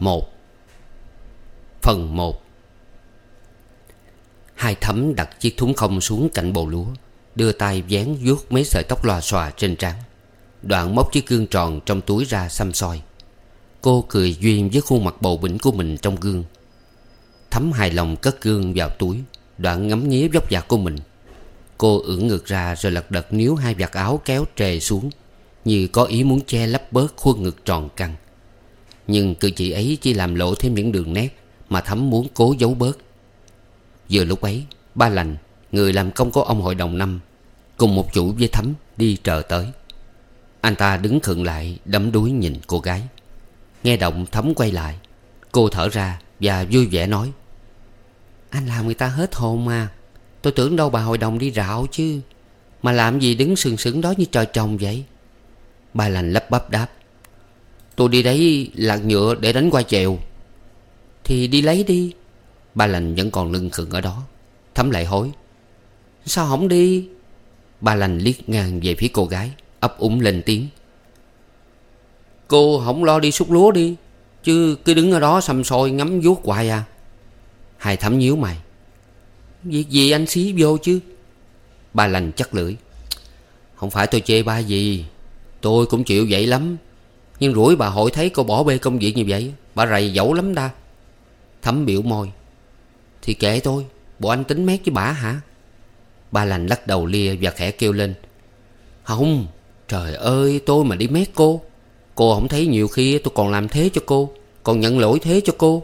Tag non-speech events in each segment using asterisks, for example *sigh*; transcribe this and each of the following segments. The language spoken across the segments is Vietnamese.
1 Phần 1 Hai thấm đặt chiếc thúng không xuống cạnh bồ lúa, Đưa tay dán vuốt mấy sợi tóc loà xòa trên trán. Đoạn móc chiếc gương tròn trong túi ra xăm soi. Cô cười duyên với khuôn mặt bầu bỉnh của mình trong gương. Thấm hài lòng cất gương vào túi, Đoạn ngắm nghía vóc dạc của mình. Cô ưỡn ngược ra rồi lật đật níu hai vạt áo kéo trề xuống, Như có ý muốn che lấp bớt khuôn ngực tròn căng. Nhưng cử chỉ ấy chỉ làm lộ thêm những đường nét Mà Thấm muốn cố giấu bớt. Vừa lúc ấy, Ba lành, Người làm công của ông hội đồng năm, Cùng một chủ với Thấm đi chờ tới. Anh ta đứng khựng lại Đấm đuối nhìn cô gái. Nghe động Thấm quay lại, Cô thở ra và vui vẻ nói, Anh làm người ta hết hồn mà. Tôi tưởng đâu bà hội đồng đi rạo chứ. Mà làm gì đứng sừng sững đó như trời trồng vậy? Ba lành lấp bắp đáp Tôi đi đấy lạc nhựa để đánh qua chèo. Thì đi lấy đi. Ba lành vẫn còn lưng khựng ở đó. Thấm lại hối Sao không đi? Ba lành liếc ngang về phía cô gái, ấp úng lên tiếng, Cô không lo đi xúc lúa đi, Chứ cứ đứng ở đó xăm soi ngắm vuốt hoài à. Hai thấm nhíu mày, Việc gì anh xí vô chứ? Ba lành chắc lưỡi, Không phải tôi chê ba gì, Tôi cũng chịu vậy lắm. Nhưng rủi bà hội thấy cô bỏ bê công việc như vậy, Bà rầy dẫu lắm đa. Thấm biểu môi. Thì kệ tôi, Bộ anh tính mét với bà hả? Ba lành lắc đầu lia và khẽ kêu lên. Không, Trời ơi, tôi mà đi mét cô. Cô không thấy nhiều khi tôi còn làm thế cho cô, Còn nhận lỗi thế cho cô.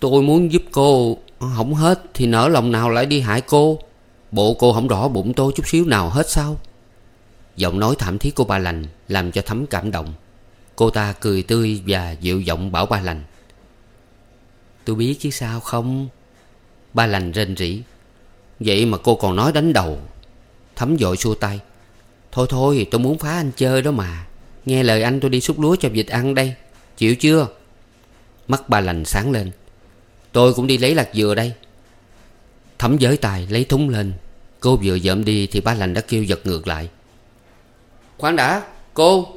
Tôi muốn giúp cô, Không hết thì nỡ lòng nào lại đi hại cô. Bộ cô không rõ bụng tôi chút xíu nào hết sao? Giọng nói thảm thiết của ba lành Làm cho thấm cảm động. Cô ta cười tươi và dịu giọng bảo ba lành. Tôi biết chứ sao không? Ba lành rên rỉ. Vậy mà cô còn nói đánh đầu, Thấm dội xua tay. Thôi thôi, tôi muốn phá anh chơi đó mà. Nghe lời anh tôi đi xúc lúa cho vịt ăn đây. Chịu chưa? Mắt ba lành sáng lên. Tôi cũng đi lấy lạc dừa đây. Thấm giới tài lấy thúng lên. Cô vừa dợm đi thì ba lành đã kêu giật ngược lại. Khoan đã, Cô!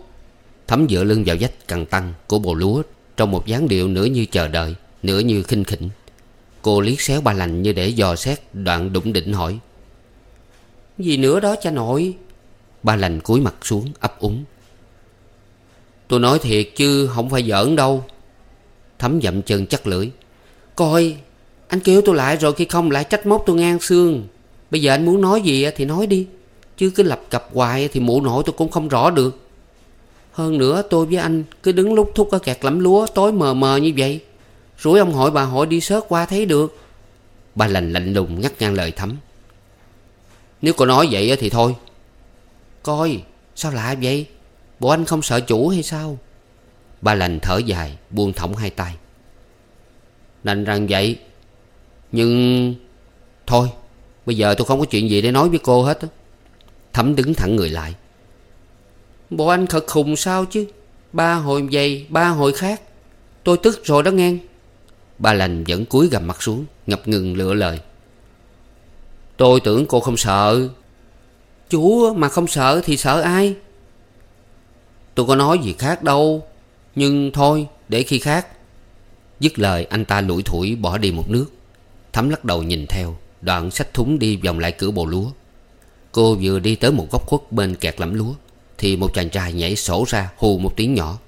Thấm dựa lưng vào vách cằn tăng của bồ lúa, Trong một dáng điệu nửa như chờ đợi, Nửa như khinh khỉnh. Cô liếc xéo ba lành như để dò xét Đoạn đụng định hỏi, Gì nữa đó cha nội? Ba lành cúi mặt xuống ấp úng, Tôi nói thiệt chứ không phải giỡn đâu. Thấm dậm chân chắc lưỡi, Coi, Anh kêu tôi lại rồi khi không lại trách móc tôi ngang xương. Bây giờ anh muốn nói gì thì nói đi, Chứ cứ lập cập hoài thì mụ nội tôi cũng không rõ được. Hơn nữa, tôi với anh cứ đứng lúc thúc ở kẹt lẫm lúa, tối mờ mờ như vậy. Rủi ông hội bà hội đi sớt qua thấy được. Ba lành lạnh lùng ngắt ngang lời thấm Nếu cô nói vậy thì thôi. Coi, sao lạ vậy? Bộ anh không sợ chủ hay sao? Ba lành thở dài, buông thõng hai tay. Đành rằng vậy. Nhưng Thôi, Bây giờ tôi không có chuyện gì để nói với cô hết Thấm đứng thẳng người lại. Bộ anh thật khùng sao chứ? Ba hồi vậy, Ba hồi khác. Tôi tức rồi đó nghe. Ba lành vẫn cúi gầm mặt xuống, Ngập ngừng lựa lời. Tôi tưởng cô không sợ. Chú mà không sợ thì sợ ai? Tôi có nói gì khác đâu, Nhưng thôi, để khi khác. Dứt lời, anh ta lủi thủi bỏ đi một nước. Thấm lắc đầu nhìn theo, Đoạn xách thúng đi vòng lại cửa bồ lúa. Cô vừa đi tới một góc khuất bên kẹt lẫm lúa. Thì một chàng trai nhảy sổ ra hù một tiếng nhỏ.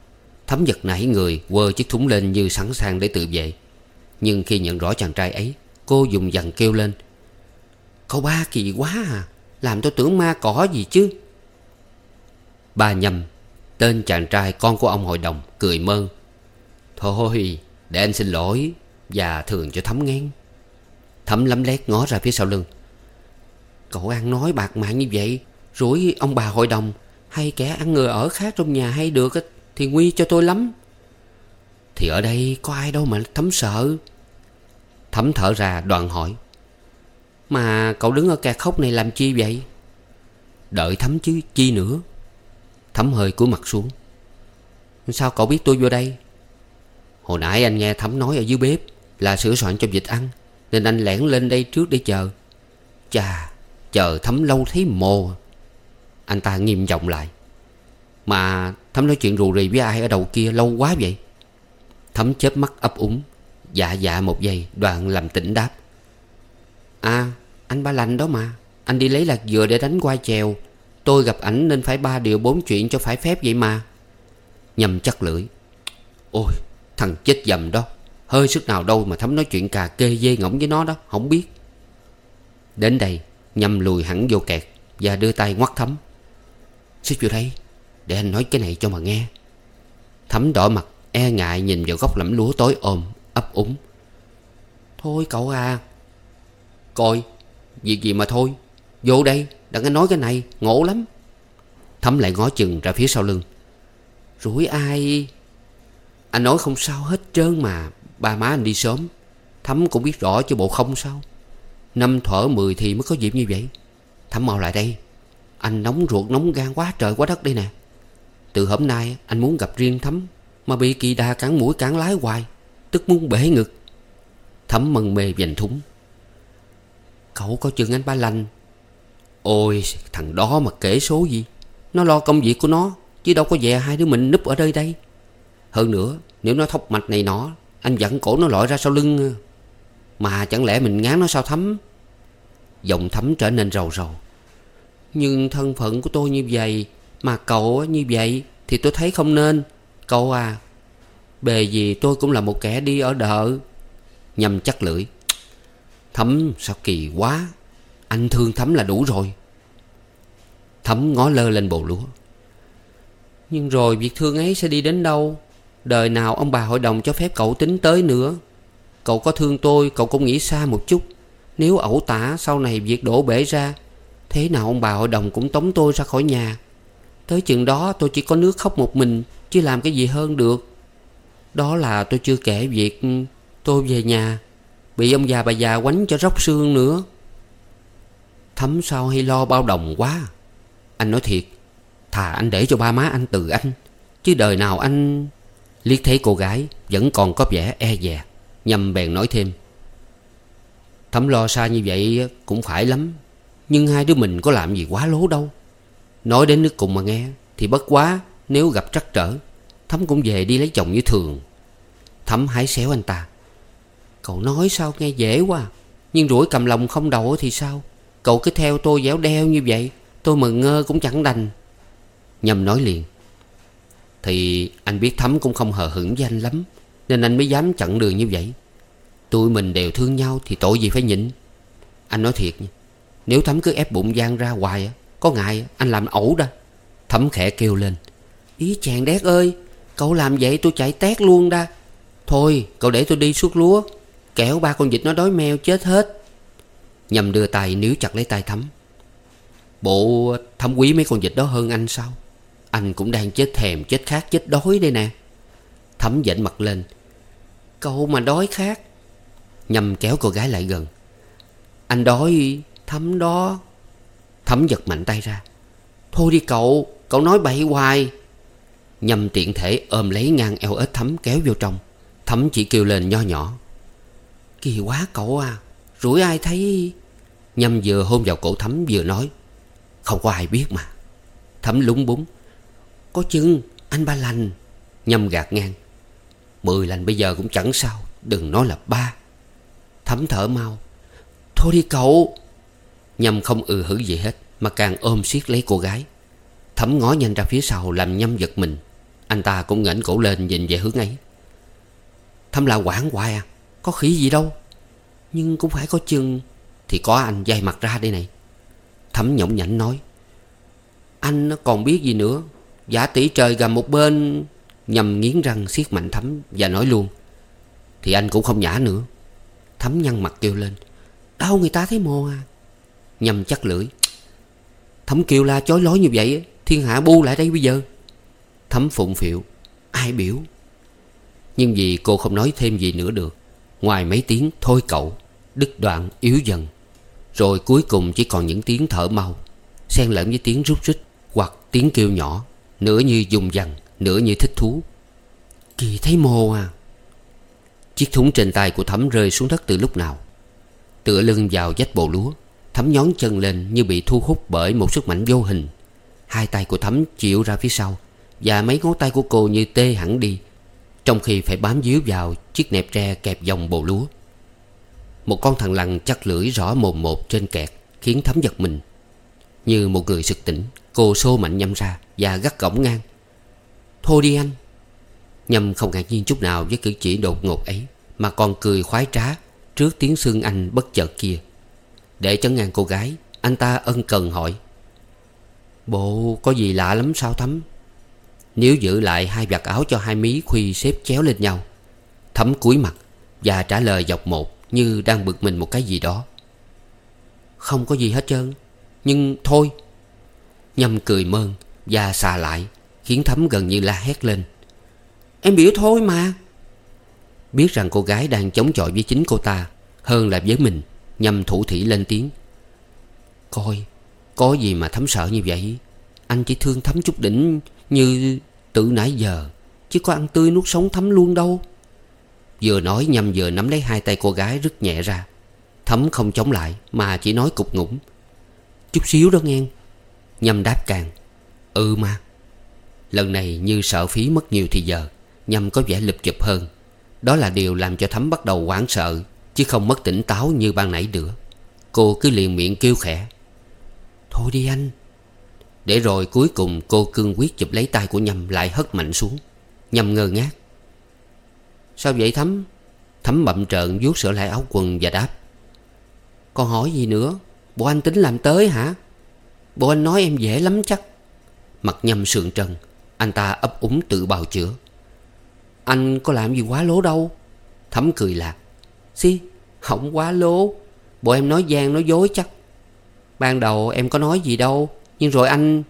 Thấm giật nảy người, quơ chiếc thúng lên như sẵn sàng để tự vệ. Nhưng khi nhận rõ chàng trai ấy, Cô dùng dằn kêu lên. Cậu ba kỳ quá à Làm tôi tưởng ma cỏ gì chứ? Ba nhầm, Tên chàng trai con của ông hội đồng, Cười mơn Thôi, để anh xin lỗi Và thường cho Thấm ngán. Thấm lấm lét ngó ra phía sau lưng. Cậu ăn nói bạc mạng như vậy, Rủi ông bà hội đồng hay kẻ ăn người ở khác trong nhà hay được Thì nguy cho tôi lắm. Thì ở đây có ai đâu mà thấm sợ. Thấm thở ra, đoàn hỏi. Mà cậu đứng ở kẹt khóc này làm chi vậy? Đợi thấm chứ, chi nữa? Thấm hơi cúi mặt xuống. Sao cậu biết tôi vô đây? Hồi nãy anh nghe Thấm nói ở dưới bếp Là sửa soạn cho vịt ăn, Nên anh lẻn lên đây trước để chờ. Chà, Chờ Thấm lâu thấy mồ. Anh ta nghiêm giọng lại. Mà Thấm nói chuyện rù rì với ai ở đầu kia lâu quá vậy? Thấm chớp mắt ấp úng Dạ dạ một giây, Đoạn làm tỉnh đáp. À anh ba lành đó mà. Anh đi lấy lạc dừa để đánh qua chèo. Tôi gặp ảnh nên phải ba điều bốn chuyện cho phải phép vậy mà. Nhầm chắc lưỡi. Ôi, thằng chết dầm đó. Hơi sức nào đâu mà thấm nói chuyện cà kê dê ngỗng với nó đó, Không biết. Đến đây, Nhâm lùi hẳn vô kẹt Và đưa tay ngoắt thấm Xích vô đây, Để anh nói cái này cho mà nghe. Thấm đỏ mặt e ngại nhìn vào góc lẫm lúa tối ôm, ấp úng. Thôi cậu à Coi, Việc gì mà thôi. Vô đây Đừng anh nói cái này, Ngộ lắm. Thấm lại ngó chừng ra phía sau lưng. Rủi ai? Anh nói không sao hết trơn mà, Ba má anh đi sớm. Thấm cũng biết rõ chứ bộ không sao. Năm thở mười thì mới có dịp như vậy. Thấm mau lại đây. Anh nóng ruột, nóng gan quá, trời quá đất đây nè. Từ hôm nay, anh muốn gặp riêng Thấm Mà bị kỳ đà cản mũi, cản lái hoài, Tức muốn bể ngực. Thấm mân mê dành thúng. Cậu có chừng anh ba lành. Ôi, thằng đó mà kể số gì? Nó lo công việc của nó, Chứ đâu có về hai đứa mình núp ở đây đây. Hơn nữa, nếu nó thóc mạch này nọ, Anh dặn cổ nó lội ra sau lưng. Mà chẳng lẽ mình ngán nó sao thấm Giọng thấm trở nên rầu rầu. Nhưng thân phận của tôi như vậy, Mà cậu như vậy, Thì tôi thấy không nên. Cậu à Bề gì tôi cũng là một kẻ đi ở đợ. Nhâm chắc lưỡi. Thấm, sao kỳ quá. Anh thương Thấm là đủ rồi. Thấm ngó lơ lên bồ lúa. Nhưng rồi việc thương ấy sẽ đi đến đâu? Đời nào ông bà hội đồng cho phép cậu tính tới nữa. Cậu có thương tôi, Cậu cũng nghĩ xa một chút. Nếu ẩu tả, sau này việc đổ bể ra Thế nào ông bà hội đồng cũng tống tôi ra khỏi nhà. Tới chừng đó tôi chỉ có nước khóc một mình, Chứ làm cái gì hơn được. Đó là tôi chưa kể việc tôi về nhà, Bị ông già bà già quánh cho róc xương nữa. Thấm sao hay lo bao đồng quá. Anh nói thiệt, Thà anh để cho ba má anh từ anh, Chứ đời nào anh Liếc thấy cô gái Vẫn còn có vẻ e dè. Nhâm bèn nói thêm, Thấm lo xa như vậy cũng phải lắm nhưng hai đứa mình có làm gì quá lố đâu. Nói đến nước cùng mà nghe, Thì bất quá nếu gặp trắc trở Thấm cũng về đi lấy chồng như thường. Thấm hái xéo anh ta. Cậu nói sao nghe dễ quá. Nhưng rủi cầm lòng không đầu thì sao? Cậu cứ theo tôi dẻo đeo như vậy, Tôi mừng ngơ cũng chẳng đành. Nhâm nói liền. Thì anh biết Thấm cũng không hờ hững với anh lắm, Nên anh mới dám chặn đường như vậy. Tụi mình đều thương nhau Thì tội gì phải nhịn. Anh nói thiệt nha nếu Thấm cứ ép bụng gian ra hoài Có ngại anh làm ẩu đó. Thấm khẽ kêu lên. Ý chàng đét ơi, Cậu làm vậy tôi chạy tét luôn đó. Thôi, cậu để tôi đi suốt lúa, Kẻo ba con vịt nó đói meo chết hết. Nhầm đưa tay níu chặt lấy tay Thấm. Bộ, Thấm quý mấy con vịt đó hơn anh sao? Anh cũng đang chết thèm, chết khát, chết đói đây nè. Thấm dậy mặt lên. Cậu mà đói khát. Nhầm kéo cô gái lại gần. Anh đói Thấm đó. Thấm giật mạnh tay ra. Thôi đi cậu Cậu nói bậy hoài. Nhâm tiện thể ôm lấy ngang eo ếch thấm kéo vô trong. Thấm chỉ kêu lên nho nhỏ. Kỳ quá cậu à Rủi ai thấy? Nhâm vừa hôn vào cổ thấm vừa nói. Không có ai biết mà. Thấm lúng búng. Có chừng, anh ba lành. Nhâm gạt ngang. Mười lành bây giờ cũng chẳng sao, Đừng nói là ba. Thấm thở mau. Thôi đi cậu Nhâm không ừ hử gì hết, Mà càng ôm siết lấy cô gái. Thấm ngó nhanh ra phía sau làm nhâm giật mình. Anh ta cũng ngẩng cổ lên nhìn về hướng ấy. Thấm là quảng hoài à Có khỉ gì đâu. Nhưng cũng phải có chừng, Thì có anh dây mặt ra đây này. Thấm nhõng nhảnh nói, Anh nó còn biết gì nữa. Giả tỷ trời gầm một bên. Nhầm nghiến răng siết mạnh Thấm Và nói luôn, Thì anh cũng không nhả nữa. Thấm nhăn mặt kêu lên đau người ta thấy mồ à? Nhâm chắc lưỡi. Thẩm kêu la chói lói như vậy Thiên hạ bu lại đây bây giờ. Thẩm phụng phịu, Ai biểu? Nhưng vì cô không nói thêm gì nữa được, Ngoài mấy tiếng thôi cậu, Đứt đoạn yếu dần. Rồi cuối cùng chỉ còn những tiếng thở mau, xen lẫn với tiếng rút rít Hoặc tiếng kêu nhỏ, Nửa như dùng dằn, Nửa như thích thú. Kỳ thấy mồ à. Chiếc thúng trên tay của Thẩm rơi xuống đất từ lúc nào. Tựa lưng vào vách bồ lúa. Thấm nhón chân lên như bị thu hút bởi một sức mạnh vô hình. Hai tay của Thấm chịu ra phía sau Và mấy ngón tay của cô như tê hẳn đi, Trong khi phải bám díu vào chiếc nẹp tre kẹp dòng bồ lúa. Một con thằng lằn chắc lưỡi rõ mồm một trên kẹt Khiến Thấm giật mình. Như một người sực tỉnh, Cô xô mạnh nhâm ra và gắt gỏng ngang. Thôi đi anh. Nhâm không ngạc nhiên chút nào với cử chỉ đột ngột ấy Mà còn cười khoái trá Trước tiếng xương anh bất chợt kia. Để chấn ngang cô gái, Anh ta ân cần hỏi. Bộ, có gì lạ lắm sao Thấm Nếu giữ lại hai vạt áo cho hai mí khuy xếp chéo lên nhau. Thấm cúi mặt Và trả lời dọc một Như đang bực mình một cái gì đó. Không có gì hết trơn, Nhưng thôi. Nhâm cười mơn Và xà lại, Khiến Thấm gần như la hét lên. Em biểu thôi mà. Biết rằng cô gái đang chống chọi với chính cô ta Hơn là với mình Nhâm thủ thị lên tiếng. Coi, Có gì mà thấm sợ như vậy? Anh chỉ thương thấm chút đỉnh Như tự nãy giờ, Chứ có ăn tươi nuốt sống thấm luôn đâu. Vừa nói, nhâm vừa nắm lấy hai tay cô gái rất nhẹ ra. Thấm không chống lại, Mà chỉ nói cục ngủng Chút xíu đó nghe. Nhâm đáp càng. Ừ mà. Lần này như sợ phí mất nhiều thì giờ, Nhâm có vẻ lụp chụp hơn. Đó là điều làm cho Thấm bắt đầu hoảng sợ. Chứ không mất tỉnh táo như ban nãy nữa. Cô cứ liền miệng kêu khẽ. Thôi đi anh. Để rồi cuối cùng cô cương quyết chụp lấy tay của Nhâm Lại hất mạnh xuống. Nhâm ngơ ngác. Sao vậy Thấm Thấm bậm trợn vuốt sửa lại áo quần và đáp. Con hỏi gì nữa? Bộ anh tính làm tới hả? Bộ anh nói em dễ lắm chắc. Mặt nhâm sườn trần, Anh ta ấp úng tự bào chữa. Anh có làm gì quá lố đâu? Thấm cười lạc. Xí, không quá lố. Bộ em nói gian, nói dối chắc. Ban đầu em có nói gì đâu, Nhưng rồi anh,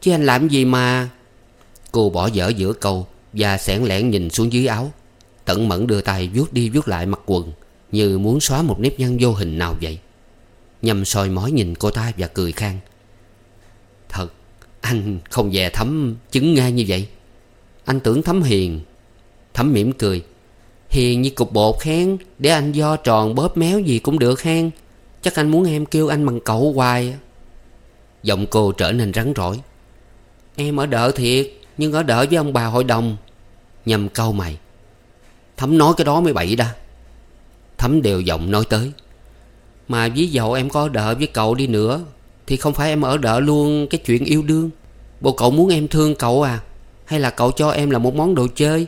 Chứ anh làm gì mà. Cô bỏ dở giữa câu Và sẻn lẻn nhìn xuống dưới áo. Tận mẫn đưa tay vuốt đi vuốt lại mặt quần, Như muốn xóa một nếp nhăn vô hình nào vậy. Nhâm soi mói nhìn cô ta và cười khang. Thật, Anh không dè thấm chứng ngay như vậy. Anh tưởng thấm hiền, Thấm mỉm cười Hiền như cục bột khen, Để anh do tròn bóp méo gì cũng được khen. Chắc anh muốn em kêu anh bằng cậu hoài. Giọng cô trở nên rắn rỏi. Em ở đợ thiệt, Nhưng ở đợ với ông bà hội đồng. Nhầm câu mày. Thấm nói cái đó mới bậy đa Thấm đều giọng nói tới. Mà ví dụ em có đợ với cậu đi nữa, Thì không phải em ở đợ luôn cái chuyện yêu đương. Bộ cậu muốn em thương cậu à? Hay là cậu cho em là một món đồ chơi?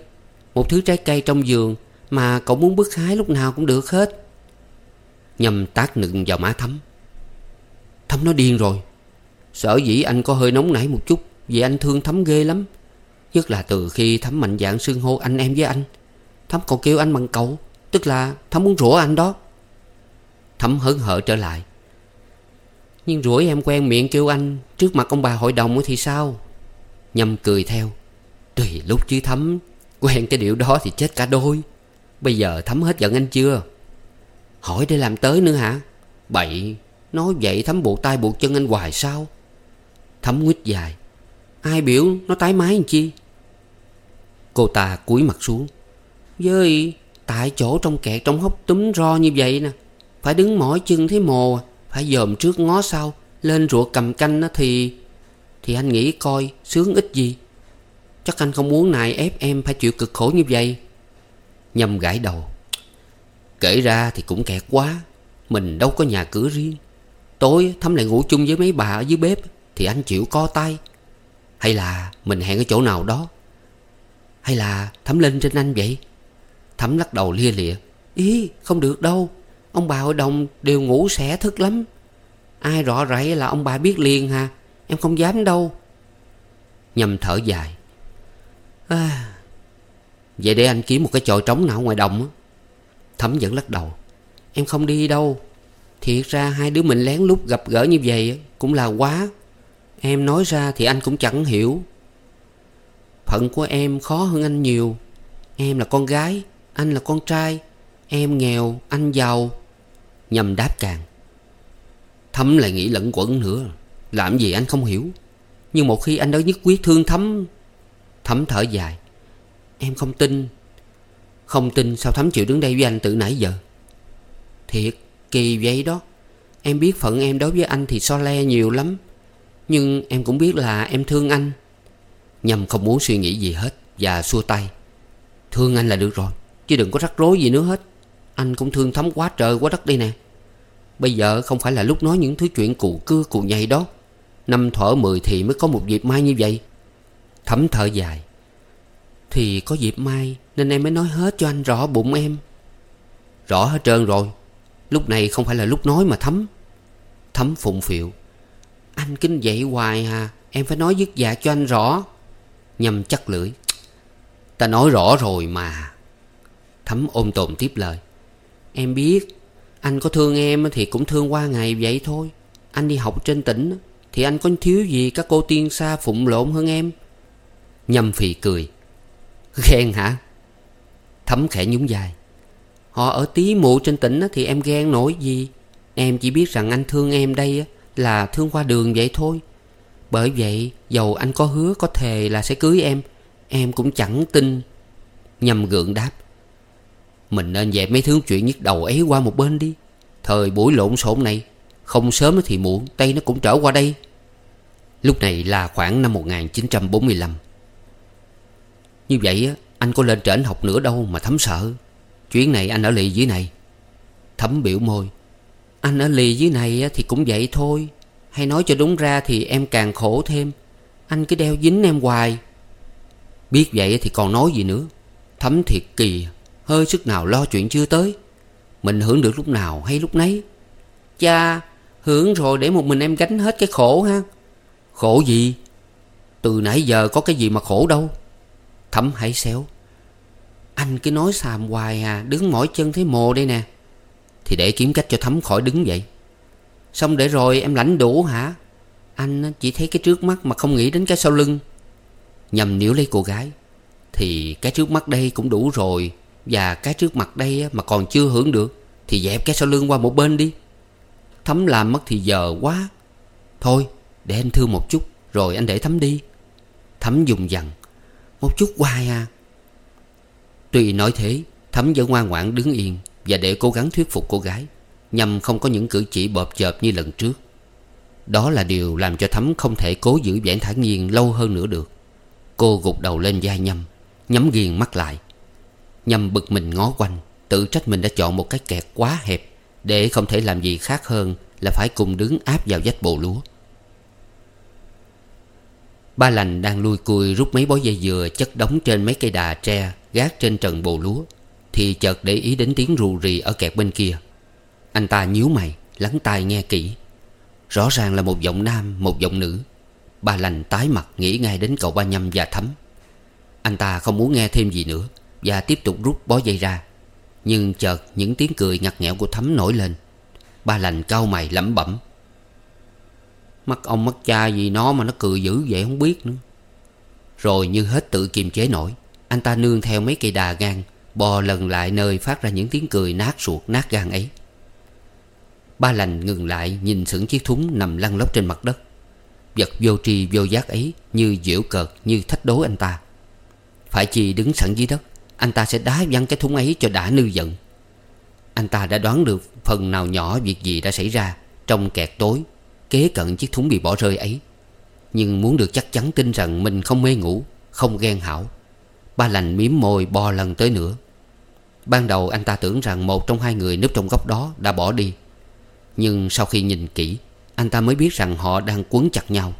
Một thứ trái cây trong giường mà cậu muốn bước hái lúc nào cũng được hết. Nhâm tác nựng vào má Thấm. Thấm nó điên rồi. Sở dĩ anh có hơi nóng nảy một chút, Vì anh thương Thấm ghê lắm. Nhất là từ khi Thấm mạnh dạng xưng hô anh em với anh. Thấm còn kêu anh bằng cậu, Tức là Thấm muốn rủa anh đó. Thấm hớn hở trở lại. Nhưng rủi em quen miệng kêu anh Trước mặt ông bà hội đồng thì sao? Nhâm cười theo. Tùy lúc chứ Thấm Quen cái điệu đó thì chết cả đôi. Bây giờ Thấm hết giận anh chưa? Hỏi để làm tới nữa hả? Bậy, Nói vậy Thấm buộc tay buộc chân anh hoài sao? Thấm nguyết dài. Ai biểu nó tái mái làm chi? Cô ta cúi mặt xuống. Với tại chỗ trong kẹt trong hốc túm ro như vậy nè. Phải đứng mỏi chân thấy mồ. Phải dòm trước ngó sau, Lên ruột cầm canh nó thì Thì anh nghĩ coi sướng ít gì. Chắc anh không muốn nài ép em phải chịu cực khổ như vậy. Nhâm gãi đầu. Kể ra thì cũng kẹt quá. Mình đâu có nhà cửa riêng. Tối Thắm lại ngủ chung với mấy bà ở dưới bếp Thì anh chịu co tay. Hay là mình hẹn ở chỗ nào đó? Hay là Thắm lên trên anh vậy? Thắm lắc đầu lia lịa. Ý không được đâu. Ông bà hội đồng đều ngủ sẽ thức lắm. Ai rõ rảy là ông bà biết liền ha Em không dám đâu. Nhâm thở dài. À, Vậy để anh kiếm một cái chòi trống nào ngoài đồng Thấm vẫn lắc đầu. Em không đi đâu. Thiệt ra hai đứa mình lén lút gặp gỡ như vậy Cũng là quá. Em nói ra thì anh cũng chẳng hiểu. Phận của em khó hơn anh nhiều. Em là con gái, Anh là con trai. Em nghèo, Anh giàu. Nhầm đáp càng. Thấm lại nghĩ lẫn quẩn nữa. Làm gì anh không hiểu. Nhưng một khi anh đã nhất quyết thương Thấm Thấm thở dài. Em không tin. Không tin sao Thấm chịu đứng đây với anh từ nãy giờ? Thiệt kỳ vậy đó. Em biết phận em đối với anh thì so le nhiều lắm. Nhưng em cũng biết là em thương anh. Nhâm không muốn suy nghĩ gì hết Và xua tay. Thương anh là được rồi, Chứ đừng có rắc rối gì nữa hết. Anh cũng thương thấm quá trời quá đất đây nè. Bây giờ không phải là lúc nói những thứ chuyện cụ cưa cụ nhầy đó. Năm thở mười thì mới có một dịp mai như vậy. Thấm thở dài. Thì có dịp mai Nên em mới nói hết cho anh rõ bụng em. Rõ hết trơn rồi. Lúc này không phải là lúc nói mà thấm. Thấm phụng phiệu. Anh kinh dậy hoài à Em phải nói dứt dạ cho anh rõ. Nhâm chắc lưỡi. Ta nói rõ rồi mà. Thấm ôm tồn tiếp lời. Em biết, Anh có thương em thì cũng thương qua ngày vậy thôi. Anh đi học trên tỉnh, Thì anh có thiếu gì các cô tiên xa phụng lộn hơn em? Nhâm phì cười. Ghen hả? Thấm khẽ nhún dài Họ ở tí mụ trên tỉnh thì em ghen nổi gì? Em chỉ biết rằng anh thương em đây Là thương qua đường vậy thôi. Bởi vậy, dầu anh có hứa có thề là sẽ cưới em Em cũng chẳng tin. Nhâm gượng đáp. Mình nên dẹp mấy thứ chuyện nhức đầu ấy qua một bên đi. Thời buổi lộn xộn này, Không sớm thì muộn Tây nó cũng trở qua đây. Lúc này là khoảng năm 1945 như vậy anh có lên trển học nữa đâu mà thấm sợ. Chuyến này anh ở lì dưới này. Thấm biểu môi. Anh ở lì dưới này thì cũng vậy thôi. Hay nói cho đúng ra thì em càng khổ thêm. Anh cứ đeo dính em hoài. Biết vậy thì còn nói gì nữa. Thấm thiệt kỳ. Hơi sức nào lo chuyện chưa tới. Mình hưởng được lúc nào hay lúc nấy. Cha, Hưởng rồi để một mình em gánh hết cái khổ ha. Khổ gì? Từ nãy giờ có cái gì mà khổ đâu. Thấm hãy xéo. Anh cứ nói xàm hoài à Đứng mỏi chân thấy mồ đây nè. Thì để kiếm cách cho Thấm khỏi đứng vậy Xong để rồi em lãnh đủ hả? Anh chỉ thấy cái trước mắt mà không nghĩ đến cái sau lưng. Nhằm níu lấy cô gái. Thì cái trước mắt đây cũng đủ rồi. Và cái trước mặt đây mà còn chưa hưởng được, Thì dẹp cái sau lưng qua một bên đi. Thấm làm mất thì giờ quá. Thôi, để anh thương một chút, Rồi anh để Thấm đi. Thấm dùng dằn. Một chút hoài à. Tuy nói thế, Thấm vẫn ngoan ngoãn đứng yên Và để cố gắng thuyết phục cô gái, Nhằm không có những cử chỉ bợp chợp như lần trước. Đó là điều làm cho Thấm không thể cố giữ vẻ thản nhiên lâu hơn nữa được. Cô gục đầu lên vai Nhâm, Nhắm ghiền mắt lại. Nhâm bực mình ngó quanh, Tự trách mình đã chọn một cái kẹt quá hẹp Để không thể làm gì khác hơn Là phải cùng đứng áp vào vách bồ lúa. Ba lành đang lui cui rút mấy bó dây dừa Chất đóng trên mấy cây đà tre Gác trên trần bồ lúa. Thì chợt để ý đến tiếng rù rì ở kẹt bên kia. Anh ta nhíu mày, Lắng tai nghe kỹ. Rõ ràng là một giọng nam, một giọng nữ. Ba lành tái mặt nghĩ ngay đến cậu ba nhâm và thấm Anh ta không muốn nghe thêm gì nữa Và tiếp tục rút bó dây ra. Nhưng chợt những tiếng cười ngặt nghẽo của thấm nổi lên. Ba lành cau mày lẩm bẩm. Mắt ông, mắt cha gì nó mà nó cười dữ vậy, không biết nữa. Rồi như hết tự kiềm chế nổi, Anh ta nương theo mấy cây đà gan Bò lần lại nơi phát ra những tiếng cười nát ruột, nát gan ấy. Ba lành ngừng lại, nhìn sững chiếc thúng nằm lăn lóc trên mặt đất. Vật vô tri, vô giác ấy Như diễu cợt, như thách đố anh ta. Phải chi đứng sẵn dưới đất, Anh ta sẽ đá văng cái thúng ấy cho đã nư giận Anh ta đã đoán được phần nào nhỏ việc gì đã xảy ra Trong kẹt tối. Kế cận chiếc thúng bị bỏ rơi ấy. Nhưng muốn được chắc chắn tin rằng mình không mê ngủ, Không ghen hảo, Ba lành miếm môi bo lần tới nữa. Ban đầu anh ta tưởng rằng một trong hai người núp trong góc đó đã bỏ đi. Nhưng sau khi nhìn kỹ, anh ta mới biết rằng họ đang quấn chặt nhau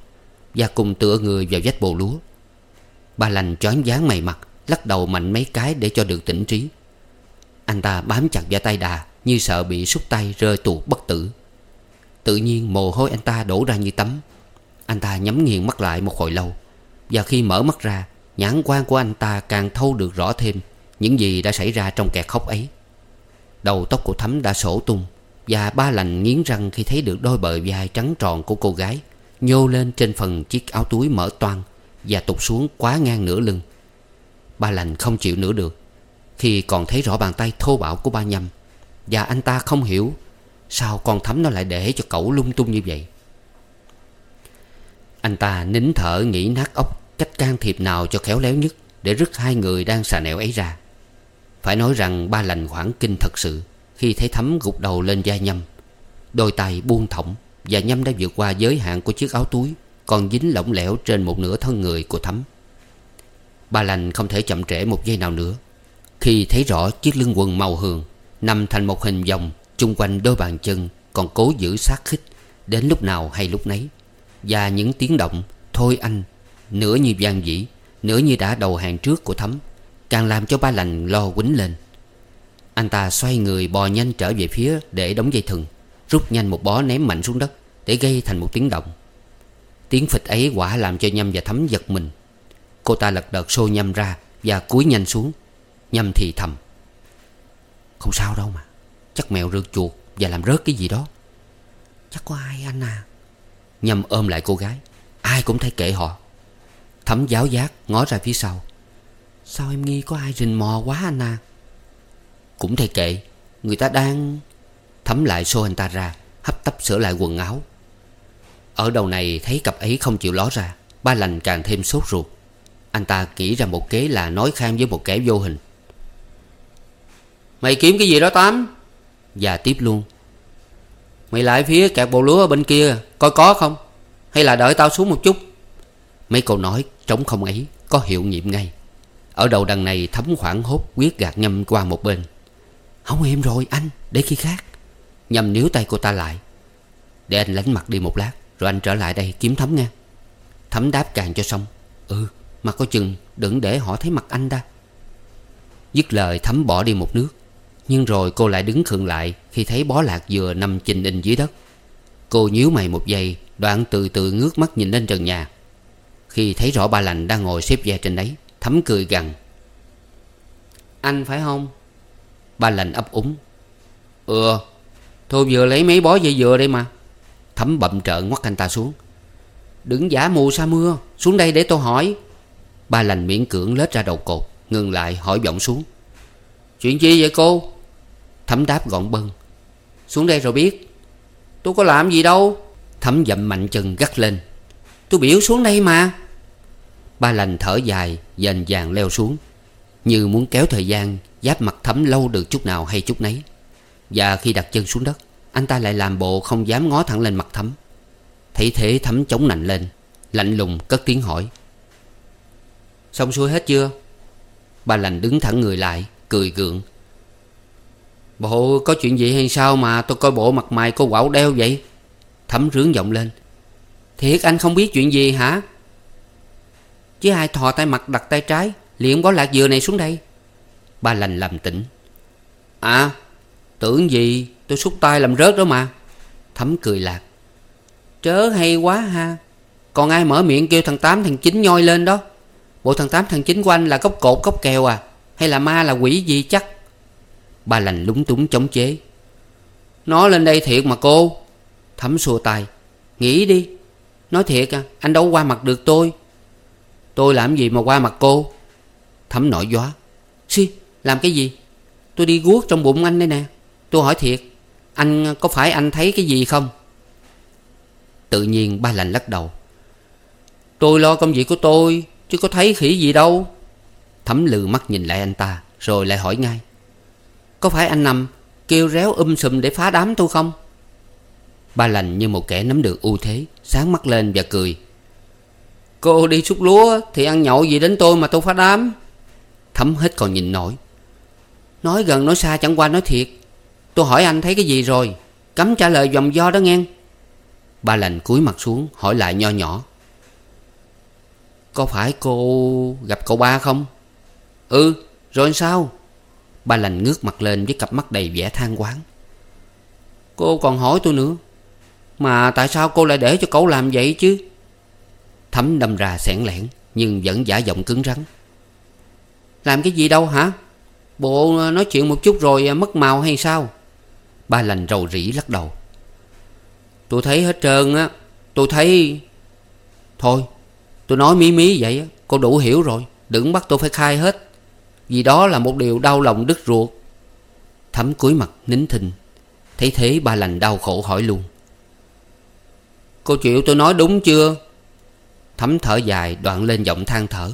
Và cùng tựa người vào vách bồ lúa. Ba lành choáng váng mày mặt, Lắc đầu mạnh mấy cái để cho được tỉnh trí. Anh ta bám chặt vào tay đà Như sợ bị xúc tay rơi tuột bất tử. Tự nhiên mồ hôi anh ta đổ ra như tắm. Anh ta nhắm nghiền mắt lại một hồi lâu. Và khi mở mắt ra, Nhãn quan của anh ta càng thâu được rõ thêm Những gì đã xảy ra trong kẹt khóc ấy. Đầu tóc của thắm đã sổ tung Và ba lành nghiến răng khi thấy được đôi bờ vai trắng tròn của cô gái Nhô lên trên phần chiếc áo túi mở toang Và tụt xuống quá ngang nửa lưng. Ba lành không chịu nữa được Khi còn thấy rõ bàn tay thô bạo của ba nhâm Và anh ta không hiểu Sao con thấm nó lại để cho cậu lung tung như vậy? Anh ta nín thở nghĩ nát óc, Cách can thiệp nào cho khéo léo nhất Để rứt hai người đang xà nẹo ấy ra? Phải nói rằng ba lành khoảng kinh thật sự Khi thấy thấm gục đầu lên da nhâm Đôi tay buông thõng Và nhâm đã vượt qua giới hạn của chiếc áo túi, Còn dính lỏng lẻo trên một nửa thân người của thấm Ba lành không thể chậm trễ một giây nào nữa. Khi thấy rõ chiếc lưng quần màu hường Nằm thành một hình vòng chung quanh đôi bàn chân Còn cố giữ sát khích, Đến lúc nào hay lúc nấy. Và những tiếng động, Thôi anh, Nửa như gian dĩ, Nửa như đã đầu hàng trước của thấm Càng làm cho ba lành lo quýnh lên. Anh ta xoay người bò nhanh trở về phía Để đóng dây thừng, Rút nhanh một bó ném mạnh xuống đất Để gây thành một tiếng động. Tiếng phịch ấy quả làm cho Nhâm và Thấm giật mình. Cô ta lật đật xô Nhâm ra Và cúi nhanh xuống. Nhâm thì thầm, Không sao đâu mà. Chắc mèo rượt chuột Và làm rớt cái gì đó. Chắc có ai anh à? Nhâm ôm lại cô gái. Ai cũng thấy kệ họ. Thấm giáo giác ngó ra phía sau. Sao em nghi có ai rình mò quá anh à? Cũng thay kệ Người ta đang Thấm lại xô anh ta ra Hấp tấp sửa lại quần áo. Ở đầu này thấy cặp ấy không chịu ló ra Ba lành càng thêm sốt ruột. Anh ta nghĩ ra một kế là nói khang với một kẻ vô hình. Mày kiếm cái gì đó Tám và tiếp luôn. Mày lại phía kẹt bộ lúa ở bên kia, Coi có không? Hay là đợi tao xuống một chút? Mấy câu nói trống không ấy Có hiệu nghiệm ngay. Ở đầu đằng này thấm khoảng hốt quyết gạt nhâm qua một bên. Không em rồi, anh, Để khi khác. Nhâm níu tay cô ta lại. Để anh lánh mặt đi một lát, Rồi anh trở lại đây kiếm thấm nha. Thấm đáp càng cho xong. Ừ mà có chừng đừng để họ thấy mặt anh ta. Dứt lời thấm bỏ đi một nước. Nhưng rồi cô lại đứng khựng lại Khi thấy bó lạc dừa nằm chình in dưới đất. Cô nhíu mày một giây, Đoạn từ từ ngước mắt nhìn lên trần nhà. Khi thấy rõ ba lành đang ngồi xếp ve trên đấy, Thấm cười gằn. Anh phải không? Ba lành ấp úng. Ừ tôi vừa lấy mấy bó dây dừa đây mà. Thấm bậm trợn ngoắt anh ta xuống. Đừng giả mù sa mưa, Xuống đây để tôi hỏi. Ba lành miễn cưỡng lết ra đầu cột, Ngừng lại, hỏi giọng xuống. Chuyện gì vậy cô? Thấm đáp gọn bân Xuống đây rồi biết. Tôi có làm gì đâu. Thấm dậm mạnh chân gắt lên. Tôi biểu xuống đây mà. Ba lành thở dài Dành dàng leo xuống. Như muốn kéo thời gian, Giáp mặt thấm lâu được chút nào hay chút nấy. Và khi đặt chân xuống đất, Anh ta lại làm bộ không dám ngó thẳng lên mặt thấm. Thấy thế thấm chống nạnh lên, Lạnh lùng cất tiếng hỏi. Xong xuôi hết chưa? Ba lành đứng thẳng người lại, Cười gượng. Bộ, có chuyện gì hay sao mà tôi coi bộ mặt mày cô quạo đeo vậy? Thấm rướng giọng lên. Thiệt anh không biết chuyện gì hả? Chứ ai thò tay mặt đặt tay trái, Liền bó lạc dừa này xuống đây. Ba lành làm tỉnh. À tưởng gì tôi xúc tay làm rớt đó mà. Thấm cười lạc. Trớ hay quá ha. Còn ai mở miệng kêu thằng Tám, thằng Chín nhoi lên đó? Bộ thằng Tám, thằng Chín của anh là gốc cột, gốc kèo à? Hay là ma là quỷ gì chắc? Ba lành lúng túng chống chế. Nó lên đây thiệt mà cô. Thấm xua tay. Nghĩ đi. Nói thiệt à Anh đâu qua mặt được tôi. Tôi làm gì mà qua mặt cô? Thấm nổi gió. Xì làm cái gì? Tôi đi guốc trong bụng anh đây nè. Tôi hỏi thiệt, Anh có phải anh thấy cái gì không? Tự nhiên ba lành lắc đầu. Tôi lo công việc của tôi, Chứ có thấy khỉ gì đâu. Thấm lừ mắt nhìn lại anh ta, Rồi lại hỏi ngay. Có phải anh nằm kêu réo um sùm để phá đám tôi không? Ba lành như một kẻ nắm được ưu thế, Sáng mắt lên và cười. Cô đi xúc lúa Thì ăn nhậu gì đến tôi mà tôi phá đám. Thấm hết còn nhìn nổi. Nói gần nói xa chẳng qua nói thiệt. Tôi hỏi anh thấy cái gì rồi? Cấm trả lời dòng do đó nghe. Ba lành cúi mặt xuống, hỏi lại nho nhỏ. Có phải cô gặp cậu ba không? Ừ rồi sao? Ba lành ngước mặt lên với cặp mắt đầy vẻ than quán. Cô còn hỏi tôi nữa, Mà tại sao cô lại để cho cậu làm vậy chứ? Thấm đâm ra sẻn lẻn, Nhưng vẫn giả giọng cứng rắn. Làm cái gì đâu hả? Bộ ờ, nói chuyện một chút rồi ờ, mất màu hay sao? Ba lành rầu rĩ lắc đầu. Tôi thấy hết trơn á, Tôi thấy Thôi, tôi nói mí mí vậy á, Cô đủ hiểu rồi, Đừng bắt tôi phải khai hết. Vì đó là một điều đau lòng đứt ruột. Thấm cúi mặt nín thinh, Thấy thế ba lành đau khổ hỏi luôn. Cô chịu tôi nói đúng chưa? Thấm thở dài, đoạn lên giọng than thở.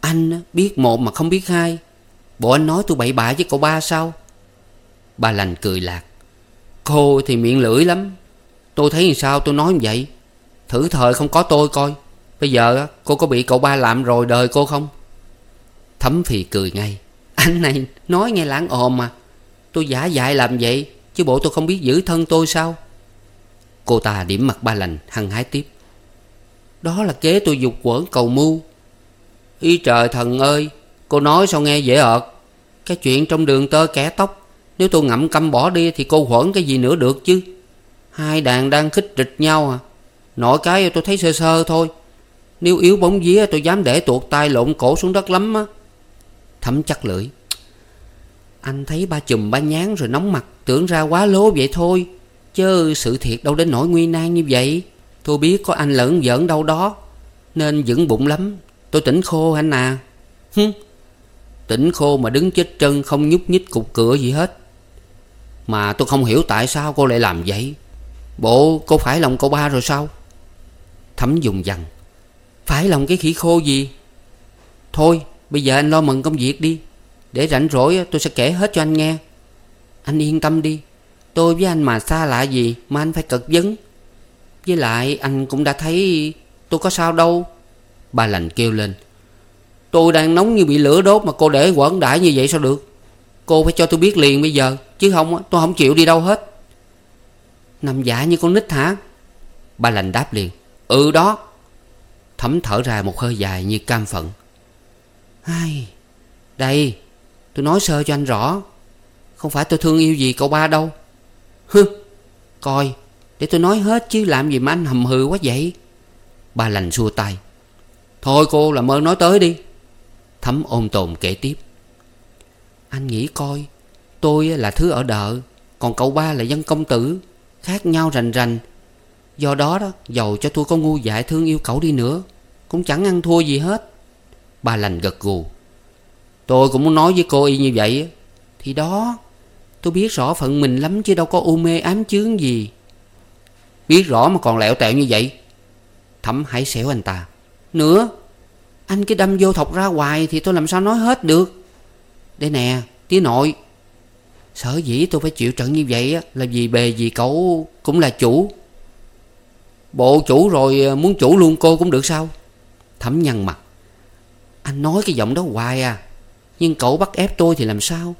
Anh biết một mà không biết hai. Bộ anh nói tôi bậy bạ với cậu ba sao? Ba lành cười lạc. Cô thì miệng lưỡi lắm. Tôi thấy sao tôi nói như vậy? Thử thời không có tôi coi. Bây giờ cô có bị cậu ba làm rồi đời cô không? Thấm phì cười ngay. Anh này nói nghe lãng ồn mà. Tôi giả dại làm vậy, Chứ bộ tôi không biết giữ thân tôi sao? Cô ta điểm mặt ba lành, hăng hái tiếp. Đó là kế tôi dục quẩn cầu mưu. Y trời thần ơi, Cô nói sao nghe dễ ợt Cái chuyện trong đường tơ kẻ tóc, Nếu tôi ngậm câm bỏ đi Thì cô quẩn cái gì nữa được chứ? Hai đàn đang khích rịch nhau à. Nội cái tôi thấy sơ sơ thôi. Nếu yếu bóng vía tôi dám để tuột tay lộn cổ xuống đất lắm á. Thấm chắc lưỡi. Anh thấy ba chùm ba nhán rồi nóng mặt, Tưởng ra quá lố vậy thôi. Chứ sự thiệt đâu đến nỗi nguy nan như vậy. Tôi biết có anh lẫn giỡn đâu đó, Nên vững bụng lắm. Tôi tỉnh khô anh à Hứ Tỉnh khô mà đứng chết chân Không nhúc nhích cục cửa gì hết. Mà tôi không hiểu tại sao cô lại làm vậy. Bộ, cô phải lòng cậu ba rồi sao? Thấm dùng dằn. Phải lòng cái khỉ khô gì? Thôi bây giờ anh lo mừng công việc đi. Để rảnh rỗi tôi sẽ kể hết cho anh nghe. Anh yên tâm đi. Tôi với anh mà xa lạ gì Mà anh phải cật vấn. Với lại anh cũng đã thấy Tôi có sao đâu. Ba lành kêu lên. Tôi đang nóng như bị lửa đốt Mà cô để quẩn đãi như vậy sao được? Cô phải cho tôi biết liền bây giờ. Chứ không tôi không chịu đi đâu hết. Nằm giả như con nít hả? Ba lành đáp liền. Ừ đó. Thấm thở ra một hơi dài như cam phận. Ai? Đây, Tôi nói sơ cho anh rõ. Không phải tôi thương yêu gì cậu ba đâu. Hừ, Coi, Để tôi nói hết chứ làm gì mà anh hầm hừ quá vậy. Ba lành xua tay. Thôi cô, làm ơn nói tới đi. Thấm ôm tồn kể tiếp. Anh nghĩ coi, Tôi là thứ ở đợ, Còn cậu ba là dân công tử, Khác nhau rành rành. Do đó đó, Dầu cho tôi có ngu dại thương yêu cậu đi nữa, Cũng chẳng ăn thua gì hết. Ba lành gật gù. Tôi cũng muốn nói với cô y như vậy Thì đó, Tôi biết rõ phận mình lắm chứ đâu có u mê ám chướng gì. Biết rõ mà còn lẹo tẹo như vậy. Thấm hãy xẻo anh ta. Nữa, Anh cứ đâm vô thọc ra hoài Thì tôi làm sao nói hết được? Đây nè, tía nội. Sở dĩ tôi phải chịu trận như vậy Là vì bề gì cậu cũng là chủ. Bộ chủ rồi à, muốn chủ luôn cô cũng được sao? Thấm nhăn mặt. Anh nói cái giọng đó hoài à. Nhưng cậu bắt ép tôi thì làm sao?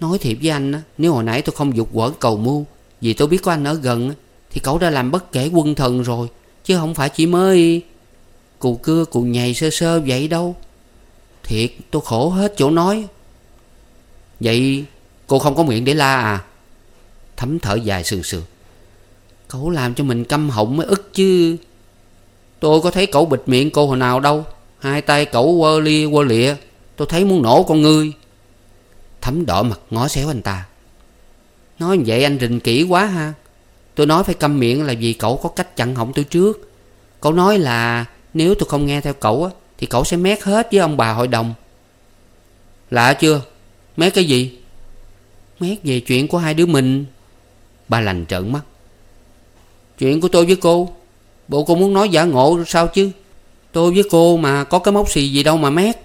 Nói thiệt với anh Nếu hồi nãy tôi không dục quở cầu mưu, Vì tôi biết có anh ở gần Thì cậu đã làm bất kể quân thần rồi, Chứ không phải chỉ mới. Cù cưa, cù nhầy sơ sơ vậy đâu. Thiệt, tôi khổ hết chỗ nói. Vậy cô không có miệng để la à? Thấm thở dài sườn sườn. Cậu làm cho mình căm họng mới ức chứ. Tôi có thấy cậu bịt miệng cô hồi nào đâu. Hai tay cậu quơ lia quơ lịa, Tôi thấy muốn nổ con ngươi. Thấm đỏ mặt ngó xéo anh ta. Nói vậy anh rình kỹ quá ha. Tôi nói phải câm miệng là vì cậu có cách chặn họng tôi trước. Cậu nói là Nếu tôi không nghe theo cậu á, Thì cậu sẽ mét hết với ông bà hội đồng. Lạ chưa? Mét cái gì? Mét về chuyện của hai đứa mình. Ba lành trợn mắt. Chuyện của tôi với cô, Bộ cô muốn nói giả ngộ sao chứ? Tôi với cô mà có cái mốc xì gì đâu mà mét.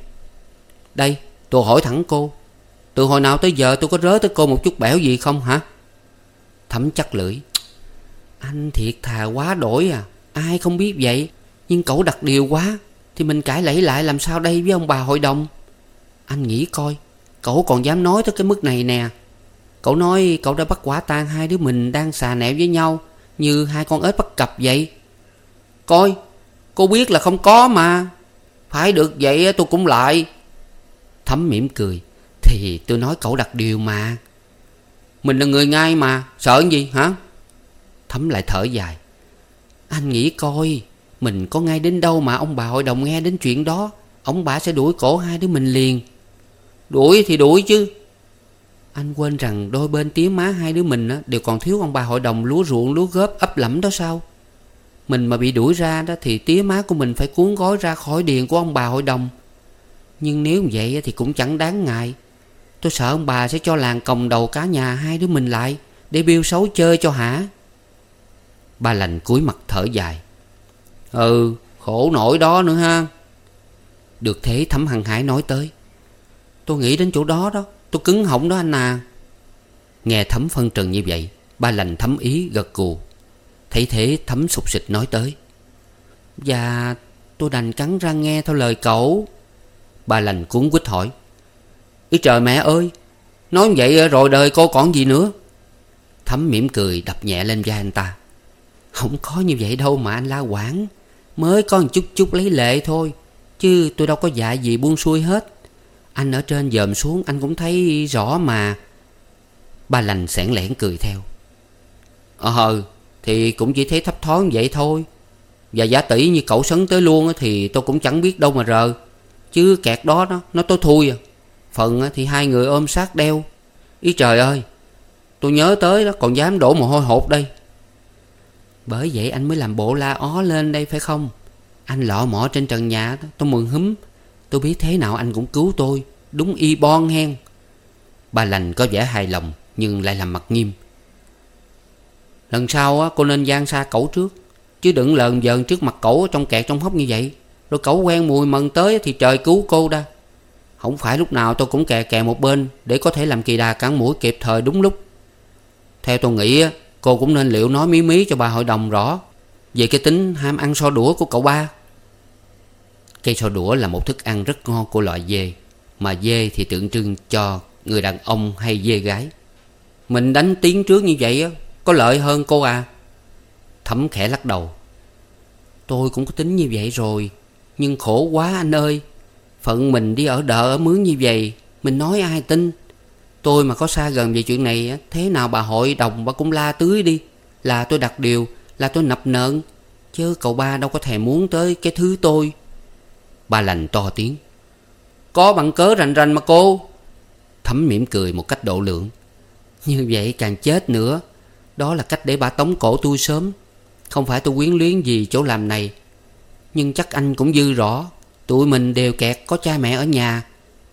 Đây, tôi hỏi thẳng cô. Từ hồi nào tới giờ tôi có rớ tới cô một chút bẻo gì không hả? Thấm chắc lưỡi. Anh thiệt thà quá đổi à Ai không biết vậy? Nhưng cậu đặt điều quá, Thì mình cãi lẫy lại làm sao đây với ông bà hội đồng? Anh nghĩ coi, Cậu còn dám nói tới cái mức này nè. Cậu nói cậu đã bắt quả tang hai đứa mình đang xà nẹo với nhau, Như hai con ếch bắt cặp vậy. Coi Cô biết là không có mà. Phải được vậy tôi cũng lại. Thấm mỉm cười. Thì tôi nói cậu đặt điều mà. Mình là người ngay mà. Sợ gì hả? Thấm lại thở dài. Anh nghĩ coi Mình có ngay đến đâu mà ông bà hội đồng nghe đến chuyện đó. Ông bà sẽ đuổi cổ hai đứa mình liền. Đuổi thì đuổi chứ. Anh quên rằng đôi bên tía má hai đứa mình á, Đều còn thiếu ông bà hội đồng lúa ruộng lúa góp ấp lẫm đó sao? Mình mà bị đuổi ra đó Thì tía má của mình phải cuốn gói ra khỏi điền của ông bà hội đồng. Nhưng nếu vậy thì cũng chẳng đáng ngại. Tôi sợ ông bà sẽ cho làng còng đầu cả nhà hai đứa mình lại Để biêu xấu chơi cho hả? Ba lành cúi mặt thở dài. Ừ khổ nổi đó nữa ha. Được thế thấm hằng hải nói tới. Tôi nghĩ đến chỗ đó đó, Tôi cứng họng đó anh à. Nghe thấm phân trần như vậy, Ba lành thấm ý gật cù. Thấy thế thấm sụp sịch nói tới. Dạ tôi đành cắn răng nghe theo lời cậu. Bà lành cuốn quýt hỏi. Ý trời mẹ ơi, Nói vậy rồi đời cô còn gì nữa? Thấm mỉm cười đập nhẹ lên vai anh ta. Không có như vậy đâu mà anh la quảng Mới có một chút chút lấy lệ thôi, Chứ tôi đâu có dạ gì buông xuôi hết. Anh ở trên dòm xuống, anh cũng thấy rõ mà. Ba lành sẻn lẻn cười theo. Ờ thì cũng chỉ thấy thấp thoáng vậy thôi. Và giả tỷ như cậu sấn tới luôn Thì tôi cũng chẳng biết đâu mà rờ. Chứ kẹt đó nó, nó tôi thui à. Phần thì hai người ôm sát đeo. Ý trời ơi Tôi nhớ tới đó còn dám đổ mồ hôi hột đây. Bởi vậy anh mới làm bộ la ó lên đây phải không? Anh lọ mỏ trên trần nhà đó, Tôi mừng húm. Tôi biết thế nào anh cũng cứu tôi Đúng y bon hen. Bà lành có vẻ hài lòng Nhưng lại làm mặt nghiêm. Lần sau á, cô nên gian xa cẩu trước. Chứ đừng lờn dờn trước mặt cẩu Trong kẹt trong hốc như vậy. Rồi cẩu quen mùi mần tới Thì trời cứu cô đa không phải lúc nào tôi cũng kè kè một bên Để có thể làm kỳ đà cắn mũi kịp thời đúng lúc. Theo tôi nghĩ á, Cô cũng nên liệu nói mí mí cho bà hội đồng rõ Về cái tính ham ăn so đũa của cậu ba. Cây so đũa là một thức ăn rất ngon của loại dê, Mà dê thì tượng trưng cho người đàn ông hay dê gái. Mình đánh tiếng trước như vậy có lợi hơn cô à? Thẩm khẽ lắc đầu. Tôi cũng có tính như vậy rồi, Nhưng khổ quá anh ơi. Phận mình đi ở đợ ở mướn như vậy, Mình nói ai tin? Tôi mà có xa gần về chuyện này Thế nào bà hội, đồng bà cũng la tưới đi? Là tôi đặt điều, Là tôi nập nợn Chứ cậu ba đâu có thèm muốn tới cái thứ tôi. Ba lành to tiếng. Có bằng cớ rành rành mà cô. Thấm mỉm cười một cách độ lượng. Như vậy càng chết nữa. Đó là cách để bà tống cổ tôi sớm. Không phải tôi quyến luyến gì chỗ làm này. Nhưng chắc anh cũng dư rõ, Tụi mình đều kẹt có cha mẹ ở nhà.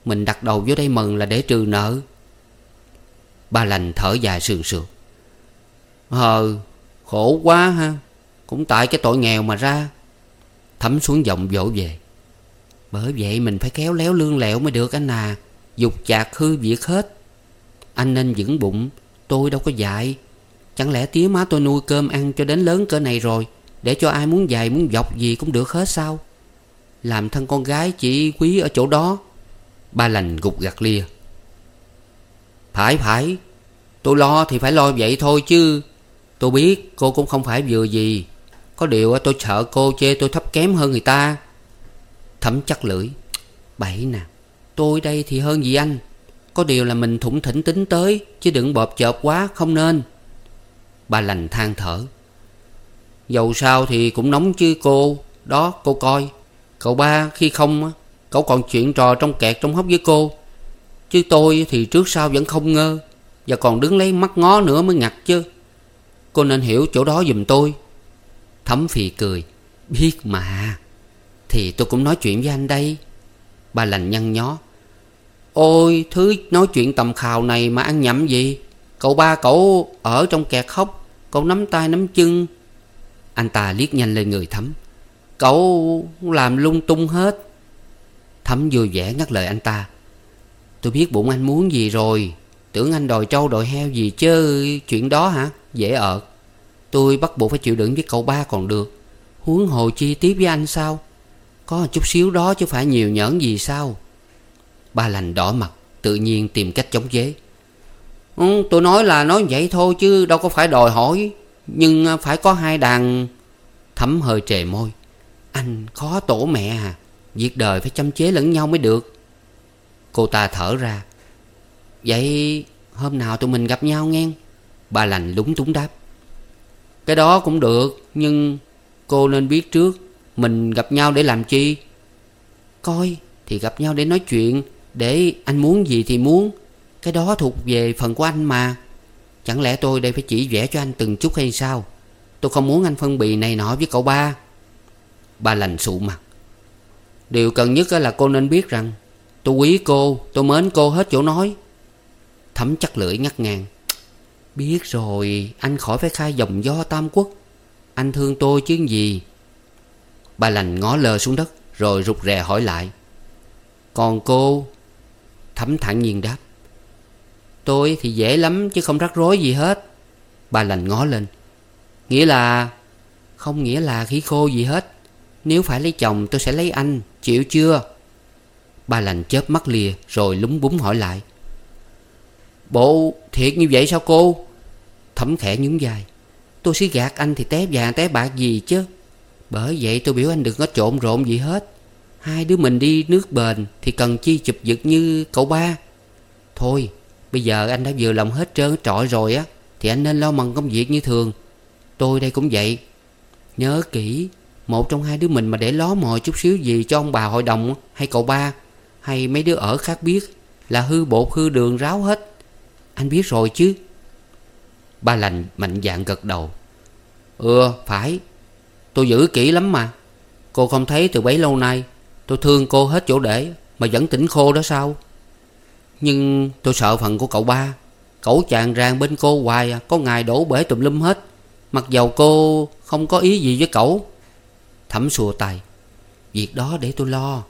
Mình đặt đầu vô đây mừng là để trừ nợ. Ba lành thở dài sườn sườn. Ờ khổ quá ha. Cũng tại cái tội nghèo mà ra. Thấm xuống giọng vỗ về. Bởi vậy mình phải kéo léo lương lẹo mới được anh à. Dục chạc hư việc hết. Anh nên vững bụng, Tôi đâu có dạy Chẳng lẽ tía má tôi nuôi cơm ăn cho đến lớn cỡ này rồi? Để cho ai muốn dạy, muốn dọc gì cũng được hết sao? Làm thân con gái chỉ quý ở chỗ đó. Ba lành gục gặt lia Phải phải. Tôi lo thì phải lo vậy thôi chứ. Tôi biết cô cũng không phải vừa gì. Có điều tôi sợ cô chê tôi thấp kém hơn người ta. Thấm chắc lưỡi. Bậy nè, Tôi đây thì hơn gì anh. Có điều là mình thủng thỉnh tính tới, Chứ đừng bọp chợp quá, không nên bà lành than thở. Dầu sao thì cũng nóng chứ cô. Đó, cô coi. Cậu ba khi không Cậu còn chuyện trò trong kẹt trong hốc với cô. Chứ tôi thì trước sau vẫn không ngơ, Và còn đứng lấy mắt ngó nữa mới ngặt chứ. Cô nên hiểu chỗ đó giùm tôi. Thấm phì cười. Biết mà, Thì tôi cũng nói chuyện với anh đây. Bà lành nhăn nhó. Ôi, thứ nói chuyện tầm khào này mà ăn nhậm gì? Cậu ba cậu ở trong kẹt khóc Cậu nắm tay nắm chân. Anh ta liếc nhanh lên người thấm Cậu làm lung tung hết. Thấm vui vẻ ngắt lời anh ta. Tôi biết bụng anh muốn gì rồi. Tưởng anh đòi trâu đòi heo gì chứ. Chuyện đó hả? Dễ ợt. Tôi bắt buộc phải chịu đựng với cậu ba còn được. Huống hồ chi tiếp với anh sao? Có chút xíu đó chứ phải nhiều nhẫn gì sao? Ba lành đỏ mặt, Tự nhiên tìm cách chống chế. Ừ, tôi nói là nói vậy thôi chứ đâu có phải đòi hỏi. Nhưng à, phải có hai đàn Thấm hơi trề môi. Anh khó tổ mẹ à. Việc đời phải chăm chế lẫn nhau mới được. Cô ta thở ra. Vậy hôm nào tụi mình gặp nhau nghe. Bà lành lúng túng đáp. Cái đó cũng được, Nhưng cô nên biết trước Mình gặp nhau để làm chi. Coi thì gặp nhau để nói chuyện. Để anh muốn gì thì muốn. Cái đó thuộc về phần của anh mà. Chẳng lẽ tôi đây phải chỉ vẽ cho anh từng chút hay sao? Tôi không muốn anh phân bì này nọ với cậu ba. Ba lành sụ mặt. Điều cần nhất là cô nên biết rằng Tôi quý cô, Tôi mến cô hết chỗ nói. Thấm chắc lưỡi ngắt ngang. Biết rồi, Anh khỏi phải khai dòng do Tam Quốc. Anh thương tôi chứ gì? Ba lành ngó lờ xuống đất, Rồi rụt rè hỏi lại. Còn cô? Thấm thẳng nhiên đáp. Tôi thì dễ lắm chứ không rắc rối gì hết. Bà lành ngó lên. Nghĩa là, Không nghĩa là khí khô gì hết. Nếu phải lấy chồng tôi sẽ lấy anh, Chịu chưa? Bà lành chớp mắt lìa Rồi lúng búng hỏi lại. Bộ, thiệt như vậy sao cô? Thẩm khẽ nhún dài Tôi xí gạt anh thì té vàng té bạc gì chứ? Bởi vậy tôi biểu anh đừng có trộn rộn gì hết. Hai đứa mình đi nước bền Thì cần chi chụp giật như cậu ba. Thôi Bây giờ anh đã vừa lòng hết trơn trọi rồi á, Thì anh nên lo mần công việc như thường. Tôi đây cũng vậy. Nhớ kỹ, Một trong hai đứa mình mà để ló mồi chút xíu gì cho ông bà hội đồng Hay cậu ba, Hay mấy đứa ở khác biết, Là hư bột hư đường ráo hết. Anh biết rồi chứ? Ba lành mạnh dạng gật đầu. Ừ phải. Tôi giữ kỹ lắm mà. Cô không thấy từ bấy lâu nay, Tôi thương cô hết chỗ để, Mà vẫn tỉnh khô đó sao? Nhưng tôi sợ phần của cậu ba. Cậu chàng ràng bên cô hoài à, Có ngày đổ bể tùm lum hết. Mặc dầu cô không có ý gì với cậu. Thẩm xùa tay Việc đó để tôi lo.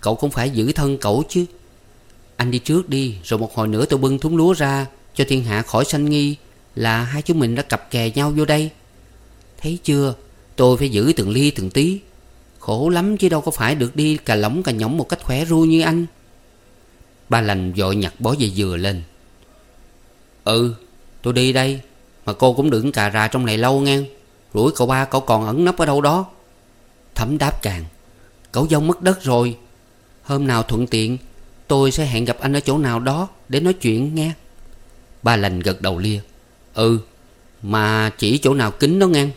Cậu cũng phải giữ thân cậu chứ. Anh đi trước đi, Rồi một hồi nữa tôi bưng thúng lúa ra Cho thiên hạ khỏi sanh nghi Là hai chúng mình đã cặp kè nhau vô đây. Thấy chưa? Tôi phải giữ từng ly từng tí. Khổ lắm chứ đâu có phải được đi cà lỏng cà nhõng một cách khỏe ru như anh. Ba lành vội nhặt bó dây dừa lên. Ừ tôi đi đây, Mà cô cũng đừng cà rà trong này lâu nghe. Rủi cậu ba cậu còn ẩn nấp ở đâu đó. Thấm đáp càng. Cậu dông mất đất rồi. Hôm nào thuận tiện, Tôi sẽ hẹn gặp anh ở chỗ nào đó Để nói chuyện nghe. Ba lành gật đầu lia. Ừ Mà chỉ chỗ nào kín đó nghe.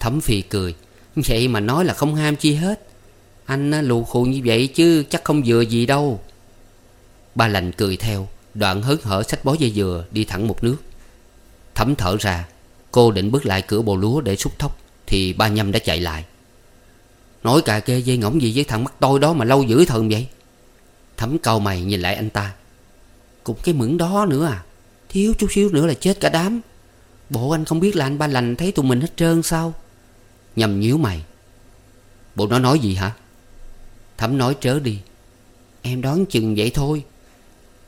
Thấm phì cười. Vậy mà nói là không ham chi hết. Anh lù khù như vậy chứ chắc không vừa gì đâu. Ba lành cười theo, Đoạn hớn hở sách bó dây dừa Đi thẳng một nước. Thấm thở ra, Cô định bước lại cửa bồ lúa để xúc thóc Thì ba nhâm đã chạy lại. Nói cà kê dây ngỗng gì với thằng mắt tôi đó Mà lâu dữ thần vậy? Thấm cau mày nhìn lại anh ta. Cũng cái mượn đó nữa à? Thiếu chút xíu nữa là chết cả đám. Bộ anh không biết là anh ba lành thấy tụi mình hết trơn sao? Nhầm nhíu mày. Bộ nó nói gì hả? Thấm nói trớ đi. Em đoán chừng vậy thôi.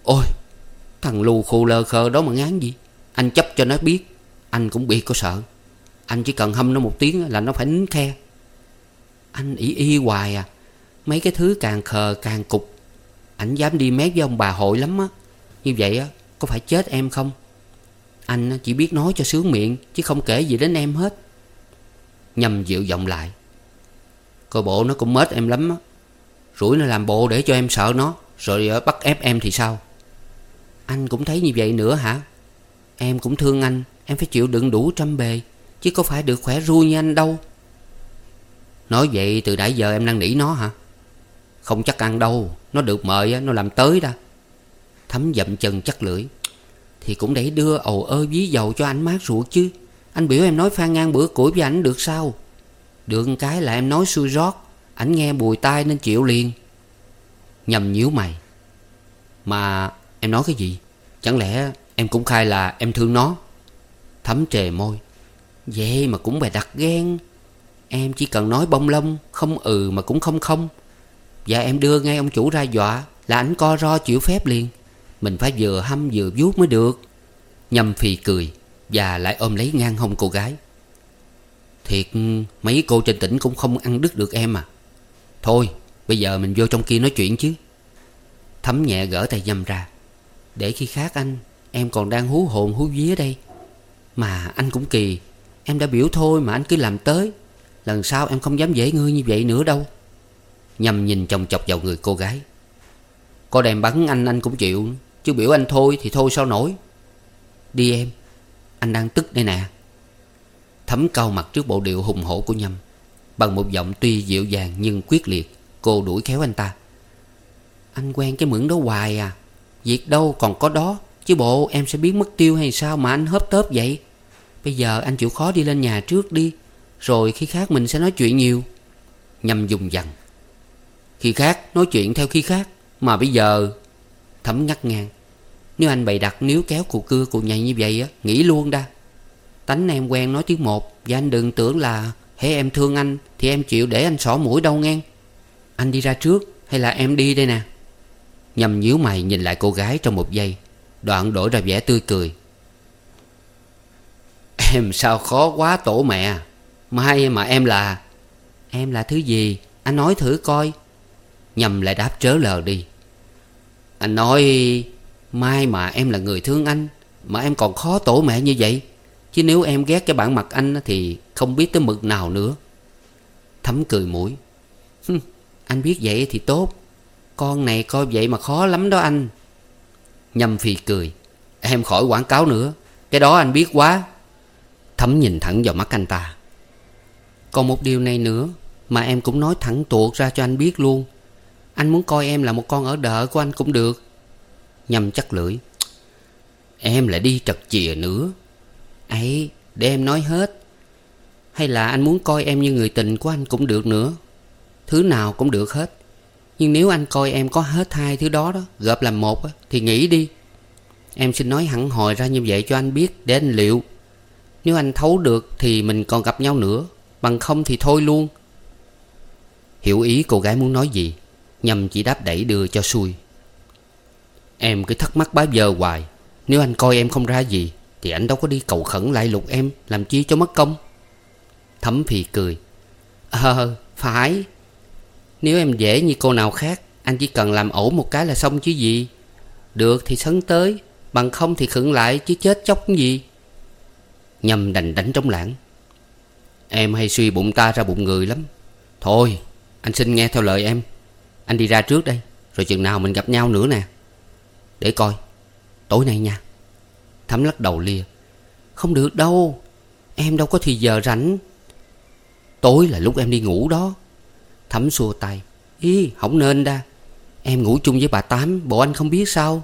Ôi, Thằng lù khù lờ khờ đó mà ngán gì? Anh chấp cho nó biết, Anh cũng bị có sợ. Anh chỉ cần hâm nó một tiếng là nó phải nín khe. Anh ý y hoài à Mấy cái thứ càng khờ càng cục. Anh dám đi mép với ông bà hội lắm á. Như vậy á, Có phải chết em không? Anh chỉ biết nói cho sướng miệng, Chứ không kể gì đến em hết. Nhâm dịu giọng lại. Coi bộ nó cũng mết em lắm á. Rủi nó làm bộ để cho em sợ nó, Rồi ờ, bắt ép em thì sao? Anh cũng thấy như vậy nữa hả? Em cũng thương anh, Em phải chịu đựng đủ trăm bề, Chứ có phải được khỏe ru như anh đâu. Nói vậy từ nãy giờ em đang nỉ nó hả? Không chắc ăn đâu, Nó được mời nó làm tới đó. Thấm dậm chân chắc lưỡi. Thì cũng để đưa ầu ơ ví dầu cho anh mát ruột chứ. Anh biểu em nói phan ngang bữa củi với ảnh được sao? Được cái là em nói xui rót. Ảnh nghe bùi tai nên chịu liền. Nhầm nhíu mày. Mà em nói cái gì? Chẳng lẽ em cũng khai là em thương nó? Thấm trề môi. Vậy mà cũng bày đặt ghen. Em chỉ cần nói bông lông, Không ừ mà cũng không không. Và em đưa ngay ông chủ ra dọa Là ảnh co ro chịu phép liền. Mình phải vừa hâm vừa vuốt mới được. Nhâm phì cười Và lại ôm lấy ngang hông cô gái. Thiệt, mấy cô trên tỉnh cũng không ăn đứt được em à. Thôi, bây giờ mình vô trong kia nói chuyện chứ. Thấm nhẹ gỡ tay nhâm ra. Để khi khác anh, Em còn đang hú hồn hú vía đây. Mà anh cũng kỳ, Em đã biểu thôi mà anh cứ làm tới. Lần sau em không dám dễ ngươi như vậy nữa đâu. Nhầm nhìn chồng chọc vào người cô gái. Có đem bắn anh anh cũng chịu. Chứ biểu anh thôi thì thôi sao nổi. Đi em, Anh đang tức đây nè. Thấm cau mặt trước bộ điệu hùng hổ của Nhâm, Bằng một giọng tuy dịu dàng nhưng quyết liệt, Cô đuổi khéo anh ta. Anh quen cái mượn đó hoài à. Việc đâu còn có đó, Chứ bộ em sẽ biến mất tiêu hay sao mà anh hớp tớp vậy? Bây giờ anh chịu khó đi lên nhà trước đi, Rồi khi khác mình sẽ nói chuyện nhiều. Nhâm dùng dằn. Khi khác, nói chuyện theo khi khác, Mà bây giờ Thấm ngắt ngang. Nếu anh bày đặt níu kéo cụ cưa cụ nhầy như vậy á, Nghĩ luôn đa. Tánh em quen nói tiếng một, Và anh đừng tưởng là, Hễ em thương anh, Thì em chịu để anh xỏ mũi đâu ngang. Anh đi ra trước, Hay là em đi đây nè? Nhâm nhíu mày nhìn lại cô gái trong một giây. Đoạn đổi ra vẻ tươi cười. Em sao khó quá tổ mẹ. Mai mà em là Em là thứ gì? Anh nói thử coi. Nhầm lại đáp trớ lờ đi. Anh nói Mai mà em là người thương anh, Mà em còn khó tổ mẹ như vậy. Chứ nếu em ghét cái bản mặt anh Thì không biết tới mực nào nữa. Thấm cười mũi. Anh biết vậy thì tốt. Con này coi vậy mà khó lắm đó anh. Nhâm Phi cười. Em khỏi quảng cáo nữa. Cái đó anh biết quá. Thấm nhìn thẳng vào mắt anh ta. Còn một điều này nữa Mà em cũng nói thẳng tuột ra cho anh biết luôn. Anh muốn coi em là một con ở đợ của anh cũng được. Nhâm chắc lưỡi. Em lại đi trật chìa nữa. Ấy, để em nói hết. Hay là anh muốn coi em như người tình của anh cũng được nữa. Thứ nào cũng được hết. Nhưng nếu anh coi em có hết hai thứ đó đó Gộp làm một Thì nghĩ đi. Em xin nói hẳn hồi ra như vậy cho anh biết Để anh liệu. Nếu anh thấu được thì mình còn gặp nhau nữa, Bằng không thì thôi luôn. Hiểu ý cô gái muốn nói gì nhầm chỉ đáp đẩy đưa cho xuôi Em cứ thắc mắc bá giờ hoài, Nếu anh coi em không ra gì, Thì anh đâu có đi cầu khẩn lại lục em, Làm chi cho mất công? Thấm phì cười. Ờ phải. Nếu em dễ như cô nào khác, Anh chỉ cần làm ẩu một cái là xong chứ gì. Được thì sấn tới, Bằng không thì khựng lại chứ chết chóc gì. Nhâm đành đánh trống lãng. Em hay suy bụng ta ra bụng người lắm. Thôi, anh xin nghe theo lời em. Anh đi ra trước đây, Rồi chừng nào mình gặp nhau nữa nè. Để coi, Tối nay nha. Thắm lắc đầu lia. Không được đâu, Em đâu có thì giờ rảnh. Tối là lúc em đi ngủ đó. Thẩm xua tay. Ý, không nên đa. Em ngủ chung với bà Tám, Bộ anh không biết sao?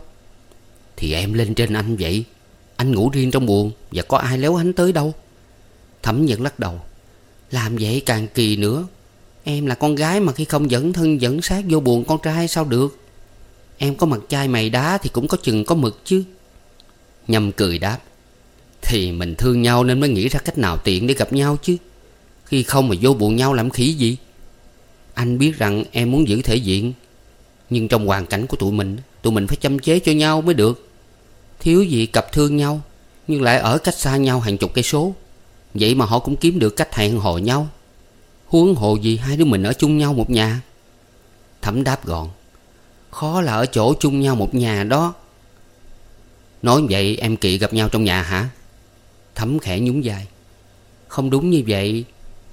Thì em lên trên anh vậy. Anh ngủ riêng trong buồn Và có ai léo hắn tới đâu? Thẩm nhận lắc đầu. Làm vậy càng kỳ nữa. Em là con gái mà khi không dẫn thân, dẫn sát vô buồn con trai sao được? Em có mặt chai mày đá thì cũng có chừng có mực chứ. Nhâm cười đáp. Thì mình thương nhau nên mới nghĩ ra cách nào tiện để gặp nhau chứ. Khi không mà vô buồn nhau làm khỉ gì? Anh biết rằng em muốn giữ thể diện, Nhưng trong hoàn cảnh của tụi mình Tụi mình phải chăm chế cho nhau mới được. Thiếu gì cặp thương nhau, Nhưng lại ở cách xa nhau hàng chục cây số. Vậy mà họ cũng kiếm được cách hẹn hò nhau, Huống hồ gì hai đứa mình ở chung nhau một nhà. Thẩm đáp gọn, Khó là ở chỗ chung nhau một nhà đó. Nói vậy em kỵ gặp nhau trong nhà hả? Thẩm khẽ nhún vai, Không đúng như vậy,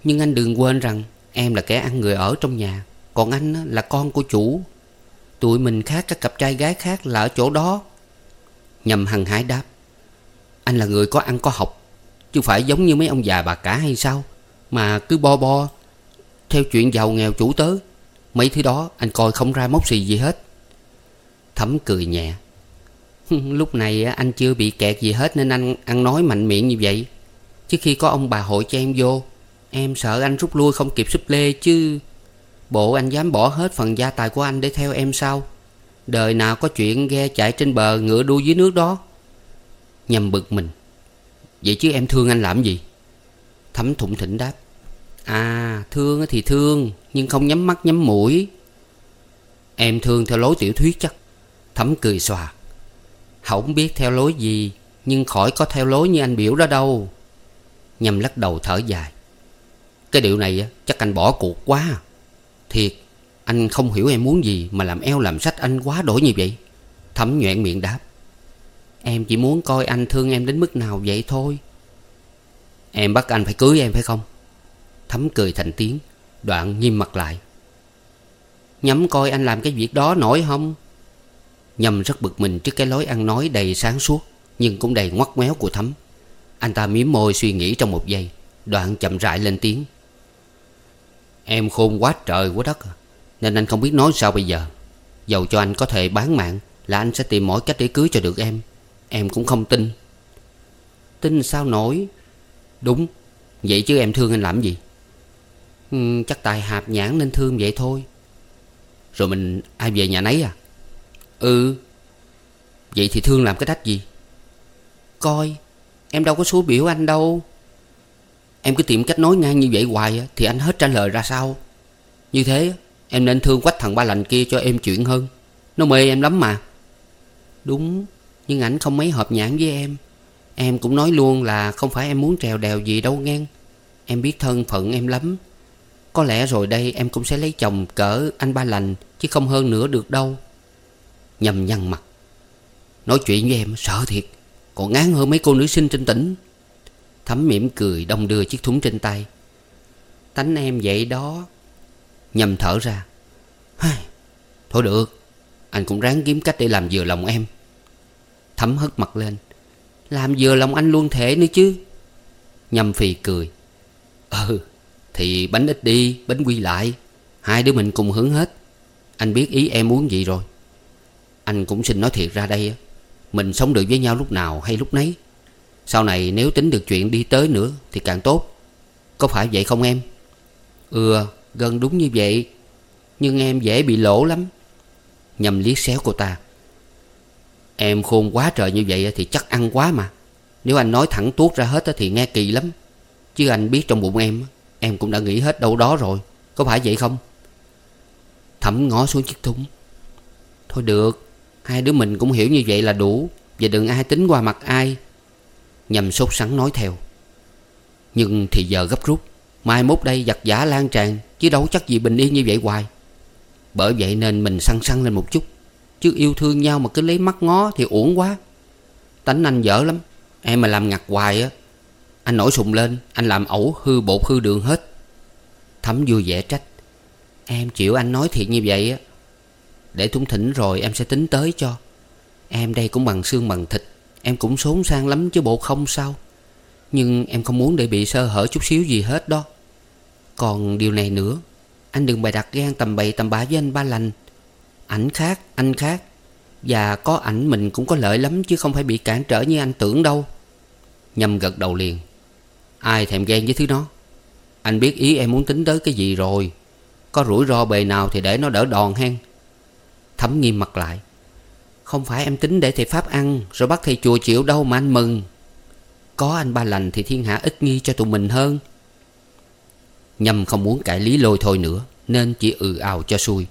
Nhưng anh đừng quên rằng Em là kẻ ăn người ở trong nhà. Còn anh là con của chủ. Tụi mình khác các cặp trai gái khác là ở chỗ đó. Nhầm hằng hái đáp. Anh là người có ăn có học. Chứ phải giống như mấy ông già bà cả hay sao? Mà cứ bo bo. Theo chuyện giàu nghèo chủ tớ, Mấy thứ đó anh coi không ra mốc xì gì hết. Thấm cười nhẹ. *laughs* Lúc này anh chưa bị kẹt gì hết Nên anh ăn nói mạnh miệng như vậy. Chứ khi có ông bà hội cho em vô Em sợ anh rút lui không kịp súp lê chứ. Bộ anh dám bỏ hết phần gia tài của anh để theo em sao? Đời nào có chuyện ghe chạy trên bờ ngựa đuôi dưới nước đó. Nhầm bực mình. Vậy chứ em thương anh làm gì? Thấm thụng thỉnh đáp. À thương thì thương, Nhưng không nhắm mắt nhắm mũi. Em thương theo lối tiểu thuyết chắc. Thấm cười xòa. Không biết theo lối gì, Nhưng khỏi có theo lối như anh biểu đó đâu. Nhầm lắc đầu thở dài. Cái điều này chắc anh bỏ cuộc quá. Thiệt, Anh không hiểu em muốn gì Mà làm eo làm sách anh quá đổi như vậy. Thấm nhoẹn miệng đáp. Em chỉ muốn coi anh thương em đến mức nào vậy thôi. Em bắt anh phải cưới em phải không? Thấm cười thành tiếng, Đoạn nghiêm mặt lại. Nhắm coi anh làm cái việc đó nổi không? Nhâm rất bực mình trước cái lối ăn nói đầy sáng suốt, Nhưng cũng đầy ngoắt ngoéo của Thấm. Anh ta miếm môi suy nghĩ trong một giây, Đoạn chậm rãi lên tiếng. Em khôn quá trời quá đất. Nên anh không biết nói sao bây giờ. Dầu cho anh có thể bán mạng Là anh sẽ tìm mọi cách để cưới cho được em. Em cũng không tin. Tin sao nổi? Đúng. Vậy chứ em thương anh làm gì? Ừ, Chắc tài hạp nhãn nên thương vậy thôi. Rồi mình ai về nhà nấy à? Ừ. Vậy thì thương làm cái đách gì? Coi Em đâu có số biểu anh đâu. Em cứ tìm cách nói ngang như vậy hoài Thì anh hết trả lời ra sao? Như thế, em nên thương quách thằng ba lành kia cho em chuyện hơn. Nó mê em lắm mà. Đúng, Nhưng ảnh không mấy hợp nhãn với em. Em cũng nói luôn là không phải em muốn trèo đèo gì đâu ngang Em biết thân phận em lắm. Có lẽ rồi đây em cũng sẽ lấy chồng cỡ anh ba lành, Chứ không hơn nữa được đâu. Nhầm nhăn mặt. Nói chuyện với em, sợ thiệt. Còn ngán hơn mấy cô nữ sinh trên tỉnh. Thấm mỉm cười đông đưa chiếc thúng trên tay. Tánh em vậy đó. Nhầm thở ra. Thôi được. Anh cũng ráng kiếm cách để làm vừa lòng em. Thấm hất mặt lên. Làm vừa lòng anh luôn thể nữa chứ. Nhâm phì cười. Ừ Thì bánh ít đi, Bánh quy lại. Hai đứa mình cùng hướng hết. Anh biết ý em muốn gì rồi. Anh cũng xin nói thiệt ra đây Mình sống được với nhau lúc nào hay lúc nấy. Sau này nếu tính được chuyện đi tới nữa Thì càng tốt. Có phải vậy không em? Ừ gần đúng như vậy. Nhưng em dễ bị lỗ lắm. Nhầm liếc xéo cô ta. Em khôn quá trời như vậy thì chắc ăn quá mà. Nếu anh nói thẳng tuốt ra hết thì nghe kỳ lắm. Chứ anh biết trong bụng em Em cũng đã nghĩ hết đâu đó rồi. Có phải vậy không? Thẩm ngó xuống chiếc thúng. Thôi được, Hai đứa mình cũng hiểu như vậy là đủ. Và đừng ai tính qua mặt ai. Nhằm sốt sắng nói theo. Nhưng thì giờ gấp rút, Mai mốt đây giặc giả lan tràn, Chứ đâu chắc gì bình yên như vậy hoài. Bởi vậy nên mình săn săn lên một chút, Chứ yêu thương nhau mà cứ lấy mắt ngó Thì uổng quá. Tánh anh dở lắm, Em mà làm ngặt hoài á, Anh nổi sùng lên, Anh làm ẩu hư bột hư đường hết. Thấm vui vẻ trách, Em chịu anh nói thiệt như vậy á, Để thúng thỉnh rồi em sẽ tính tới cho. Em đây cũng bằng xương bằng thịt. Em cũng sốn sang lắm chứ bộ không sao. Nhưng em không muốn để bị sơ hở chút xíu gì hết đó. Còn điều này nữa Anh đừng bày đặt gan tầm bậy tầm bạ với anh ba lành. Ảnh khác, anh khác. Và có ảnh mình cũng có lợi lắm Chứ không phải bị cản trở như anh tưởng đâu. Nhâm gật đầu liền. Ai thèm ghen với thứ nó Anh biết ý em muốn tính tới cái gì rồi. Có rủi ro bề nào thì để nó đỡ đòn hen. Thấm nghiêm mặt lại. Không phải em tính để thầy Pháp ăn, Rồi bắt thầy chùa chịu đâu mà anh mừng. Có anh ba lành thì thiên hạ ít nghi cho tụi mình hơn. Nhâm không muốn cãi lý lôi thôi nữa, Nên chỉ ừ ào cho xuôi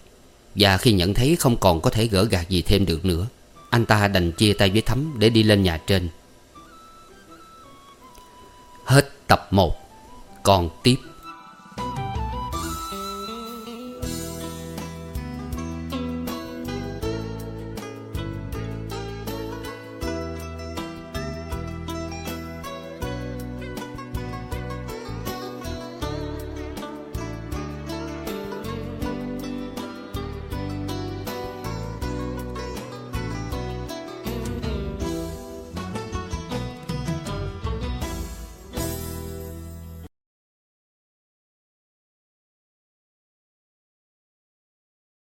và khi nhận thấy không còn có thể gỡ gạt gì thêm được nữa, Anh ta đành chia tay với Thắm để đi lên nhà trên. Hết tập 1 Còn tiếp.